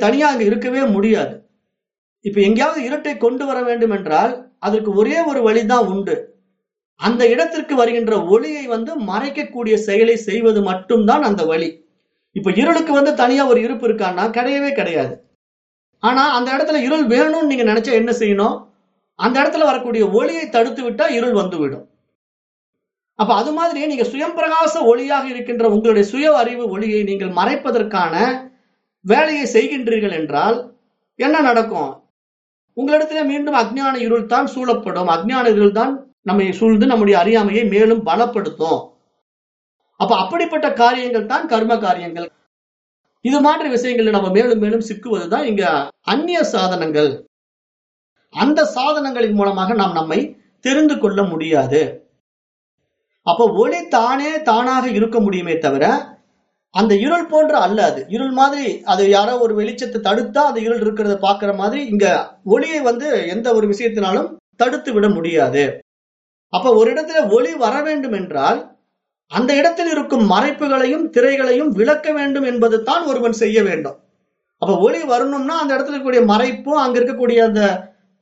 S1: தனியா அங்க இருக்கவே முடியாது. இப்ப எங்கேயாவது இருட்டை கொண்டு வர வேண்டும் என்றால் அதற்கு ஒரே ஒரு வழிதான் உண்டு. அந்த இடத்திற்கு வருகின்ற ஒளியை வந்து மறைக்கக்கூடிய செயலை செய்வது மட்டும்தான் அந்த வழி. இப்ப இருளுக்கு வந்து தனியா ஒரு இருப்பு இருக்கான்னா கிடையவே கிடையாது. ஆனா அந்த இடத்துல இருள் வேணும்னு நீங்க நினைச்சா என்ன செய்யணும்? அந்த இடத்துல வரக்கூடிய ஒளியை தடுத்து விட்டா இருள் வந்துவிடும் அப்ப அது மாதிரி நீங்க சுயம்பிரகாச ஒளியாக இருக்கின்ற உங்களுடைய சுய அறிவு ஒளியை நீங்கள் மறைப்பதற்கான வேலையை செய்கின்றீர்கள் என்றால் என்ன நடக்கும்? உங்களிடத்துல மீண்டும் அஜ்ஞான இருள் தான் சூழப்படும். அஜ்ஞான இருள் தான் நம்மை சூழ்ந்து நம்முடைய அறியாமையை மேலும் பலப்படுத்தும். அப்ப அப்படிப்பட்ட காரியங்கள் தான் கர்ம காரியங்கள். இது மாதிரி விஷயங்கள்ல நம்ம மேலும் மேலும் சிக்குவதுதான் இங்க அந்நிய சாதனங்கள். அந்த சாதனங்களின் மூலமாக நாம் நம்மை தெரிந்து கொள்ள முடியாது. அப்ப ஒளி தானே தானாக இருக்க முடியுமே தவிர அந்த இருள் போன்ற அல்ல அது. இருள் மாதிரி அது யாரோ ஒரு வெளிச்சத்தை தடுத்தா அந்த இருள் இருக்கிறத பாக்குற மாதிரி இங்க ஒளியை வந்து எந்த ஒரு விஷயத்தினாலும் தடுத்து விட முடியாது. அப்ப ஒரு இடத்துல ஒளி வர வேண்டும் என்றால் அந்த இடத்தில் இருக்கும் மறைப்புகளையும் திரைகளையும் விளக்க வேண்டும் என்பது தான் ஒருவன் செய்ய வேண்டும். அப்ப ஒளி வரணும்னா அந்த இடத்துல இருக்கக்கூடிய மறைப்பும் அங்க இருக்கக்கூடிய அந்த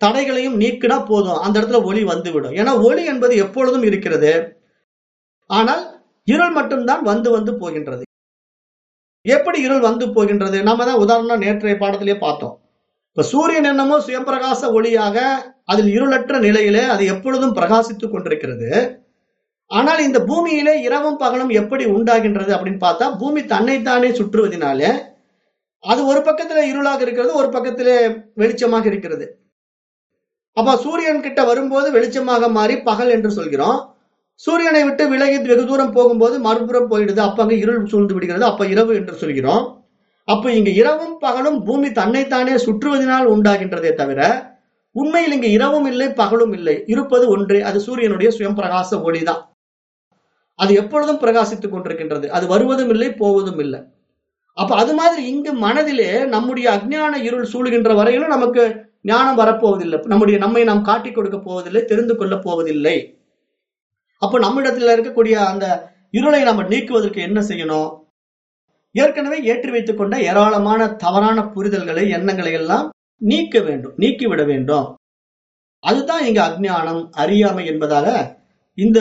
S1: தடைகளையும் நீக்கினா போதும். அந்த இடத்துல ஒளி வந்துவிடும். ஏன்னா ஒளி என்பது எப்பொழுதும் இருக்கிறது. ஆனால் இருள் மட்டும்தான் வந்து வந்து போகின்றது. எப்படி இருள் வந்து போகின்றது? நாம தான் உதாரணம் நேற்றைய பாடத்திலே பார்த்தோம். இப்ப சூரியன் என்னமோ சுயம்பிரகாச ஒளியாக அதில் இருளற்ற நிலையிலே அது எப்பொழுதும் பிரகாசித்துக் கொண்டிருக்கிறது. ஆனால் இந்த பூமியிலே இரவும் பகலும் எப்படி உண்டாகின்றது அப்படின்னு பார்த்தா பூமி தன்னைத்தானே சுற்றுவதனாலே அது ஒரு பக்கத்துல இருளாக இருக்கிறது ஒரு பக்கத்திலே வெளிச்சமாக இருக்கிறது. அப்ப சூரியன் கிட்ட வரும்போது வெளிச்சமாக மாறி பகல் என்று சொல்கிறோம். சூரியனை விட்டு விலகி வெகு தூரம் போகும்போது மறுபுறம் போயிடுது. அப்ப அங்க இருள் சூழ்ந்து விடுகிறது. அப்ப இரவு என்று சொல்கிறோம். அப்ப இங்க இரவும் பகலும் பூமி தன்னைத்தானே சுற்றுவதனால் உண்டாகின்றதே தவிர உண்மையில் இங்க இரவும் இல்லை பகலும் இல்லை. இருப்பது ஒன்றே. அது சூரியனுடைய சுயம் பிரகாச ஒளிதான். அது எப்பொழுதும் பிரகாசித்துக் கொண்டிருக்கின்றது. அது வருவதும் இல்லை போவதும் இல்லை. அப்ப அது மாதிரி இங்கு மனதிலே நம்முடைய அஜ்ஞான இருள் சூழுகின்ற வரையிலும் நமக்கு ஞானம் வரப்போவதில்லை. நம்முடைய நம்மை நாம் காட்டிக் கொடுக்க போவதில்லை தெரிந்து கொள்ள போவதில்லை. அப்போ நம்மிடத்துல இருக்கக்கூடிய அந்த இருளை நம்ம நீக்குவதற்கு என்ன செய்யணும்? ஏற்கனவே ஏற்றி வைத்துக் கொண்ட ஏராளமான தவறான புரிதல்களை எண்ணங்களை எல்லாம் நீக்க வேண்டும் நீக்கிவிட வேண்டும். அதுதான் இங்க அஜ்ஞானம் அறியாமை என்பதாக இந்த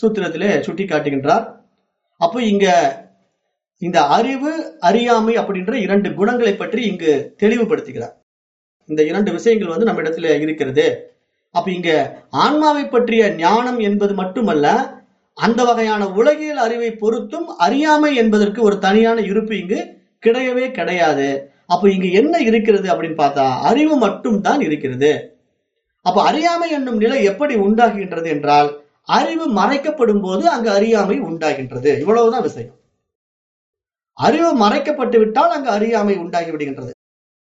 S1: சூத்திரத்திலே சுட்டி காட்டுகின்றார் அப்போ இங்க இந்த அறிவு அறியாமை அப்படின்ற இரண்டு குணங்களை பற்றி இங்கு தெளிவுபடுத்துகிறார். இந்த இரண்டு விஷயங்கள் வந்து நம்ம இடத்துல இருக்கிறது. அப்ப இங்க ஆன்மாவை பற்றிய ஞானம் என்பது மட்டுமல்ல அந்த வகையான உலகியல் அறிவை பொறுத்தும் அறியாமை என்பதற்கு ஒரு தனியான இருப்பு இங்கு கிடையவே கிடையாது. அப்ப இங்கு என்ன இருக்கிறது அப்படின்னு பார்த்தா அறிவு மட்டும் தான் இருக்கிறது. அப்ப அறியாமை என்னும் நிலை எப்படி உண்டாகின்றது என்றால் அறிவு மறைக்கப்படும் போது அங்கு அறியாமை உண்டாகின்றது. இவ்வளவுதான் விஷயம். அறிவு மறைக்கப்பட்டு விட்டால் அங்கு அறியாமை உண்டாகி விடுகின்றது.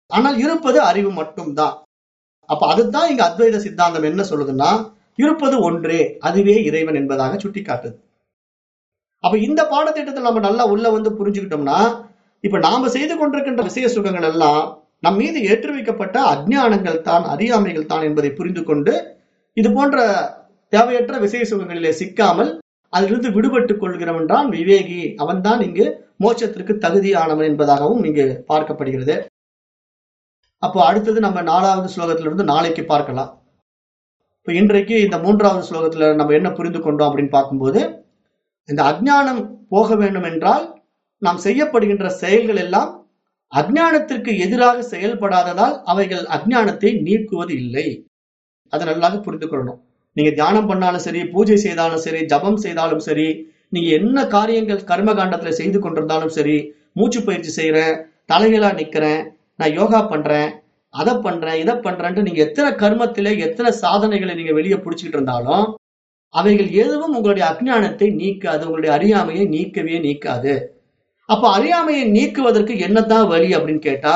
S1: ஆனால் இருப்பது அறிவு மட்டும்தான். அப்ப அதுதான் இங்க அத்வைத சித்தாந்தம் என்ன சொல்லுதுன்னா இருப்பது ஒன்றே அதுவே இறைவன் என்பதாக சுட்டி காட்டுது அப்ப இந்த பாடத்திட்டத்தை நம்ம நல்லா உள்ள வந்து புரிஞ்சுக்கிட்டோம்னா இப்ப நாம செய்து கொண்டிருக்கின்ற விஷய சுகங்கள் எல்லாம் நம் மீது ஏற்றி வைக்கப்பட்ட அஜ்ஞானங்கள் தான் அறியாமைகள் தான் என்பதை புரிந்து கொண்டு இது போன்ற தேவையற்ற விஷய சுகங்களிலே சிக்காமல் அதிலிருந்து விடுபட்டுக் கொள்கிறவன் தான் விவேகி. அவன்தான் இங்கு மோட்சத்திற்கு தகுதியானவன் என்பதாகவும் இங்கு பார்க்கப்படுகிறது. அப்போ அடுத்தது நம்ம நாலாவது ஸ்லோகத்திலிருந்து நாளைக்கு பார்க்கலாம். இப்போ இன்றைக்கு இந்த மூன்றாவது ஸ்லோகத்தில் நம்ம என்ன புரிந்து கொண்டோம் அப்படின்னு பார்க்கும்போது இந்த அஜ்ஞானம் போக வேண்டும் என்றால் நாம் செய்யப்படுகின்ற செயல்கள் எல்லாம் அஜ்ஞானத்திற்கு எதிராக செயல்படாததால் அவைகள் அஜ்ஞானத்தை நீக்குவது இல்லை. அதை நல்லாக புரிந்து கொள்ளணும். நீங்க தியானம் பண்ணாலும் சரி பூஜை செய்தாலும் சரி ஜபம் செய்தாலும் சரி நீங்க என்ன காரியங்கள் கர்மகாண்டத்துல செய்து கொண்டிருந்தாலும் சரி மூச்சு பயிற்சி செய்யறேன் தலைகளா நிக்கிறேன் நான் யோகா பண்றேன் அதை பண்றேன் இதை பண்றேன்ட்டு நீங்க எத்தனை கர்மத்தில எத்தனை சாதனைகளை நீங்க வெளியே பிடிச்சிக்கிட்டு இருந்தாலும் அவைகள் எதுவும் உங்களுடைய அஜ்ஞானத்தை நீக்காது உங்களுடைய அறியாமையை நீக்கவே நீக்காது. அப்ப அறியாமையை நீக்குவதற்கு என்னதான் வழி அப்படின்னு கேட்டா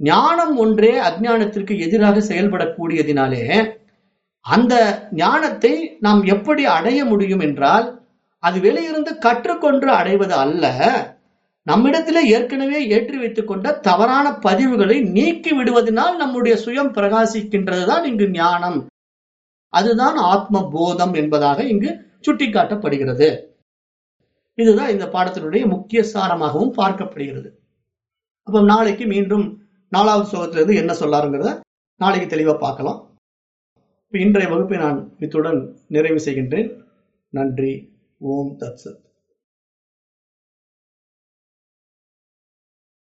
S1: ஞானம் ஒன்றே அஜ்ஞானத்திற்கு எதிராக செயல்படக்கூடியதினாலே அந்த ஞானத்தை நாம் எப்படி அடைய முடியும் என்றால் அது வெளியிருந்து கற்றுக்கொன்று அடைவது அல்ல நம்மிடத்திலே ஏற்கனவே ஏற்றி வைத்துக் கொண்ட தவறான பதிவுகளை நீக்கி விடுவதனால் நம்முடைய சுயம் பிரகாசிக்கின்றதுதான் இங்கு ஞானம். அதுதான் ஆத்ம போதம் என்பதாக இங்கு சுட்டிக்காட்டப்படுகிறது. இதுதான் இந்த பாடத்தினுடைய முக்கிய சாரமாகவும் பார்க்கப்படுகிறது. அப்போ நாளைக்கு மீண்டும் நாலாவது ஸ்லோகத்திலிருந்து என்ன சொல்லாருங்கிறத நாளைக்கு தெளிவா பார்க்கலாம். இன்றைய வகுப்பை நான் இத்துடன் நிறைவு செய்கின்றேன். நன்றி. ஓம் தத்சத்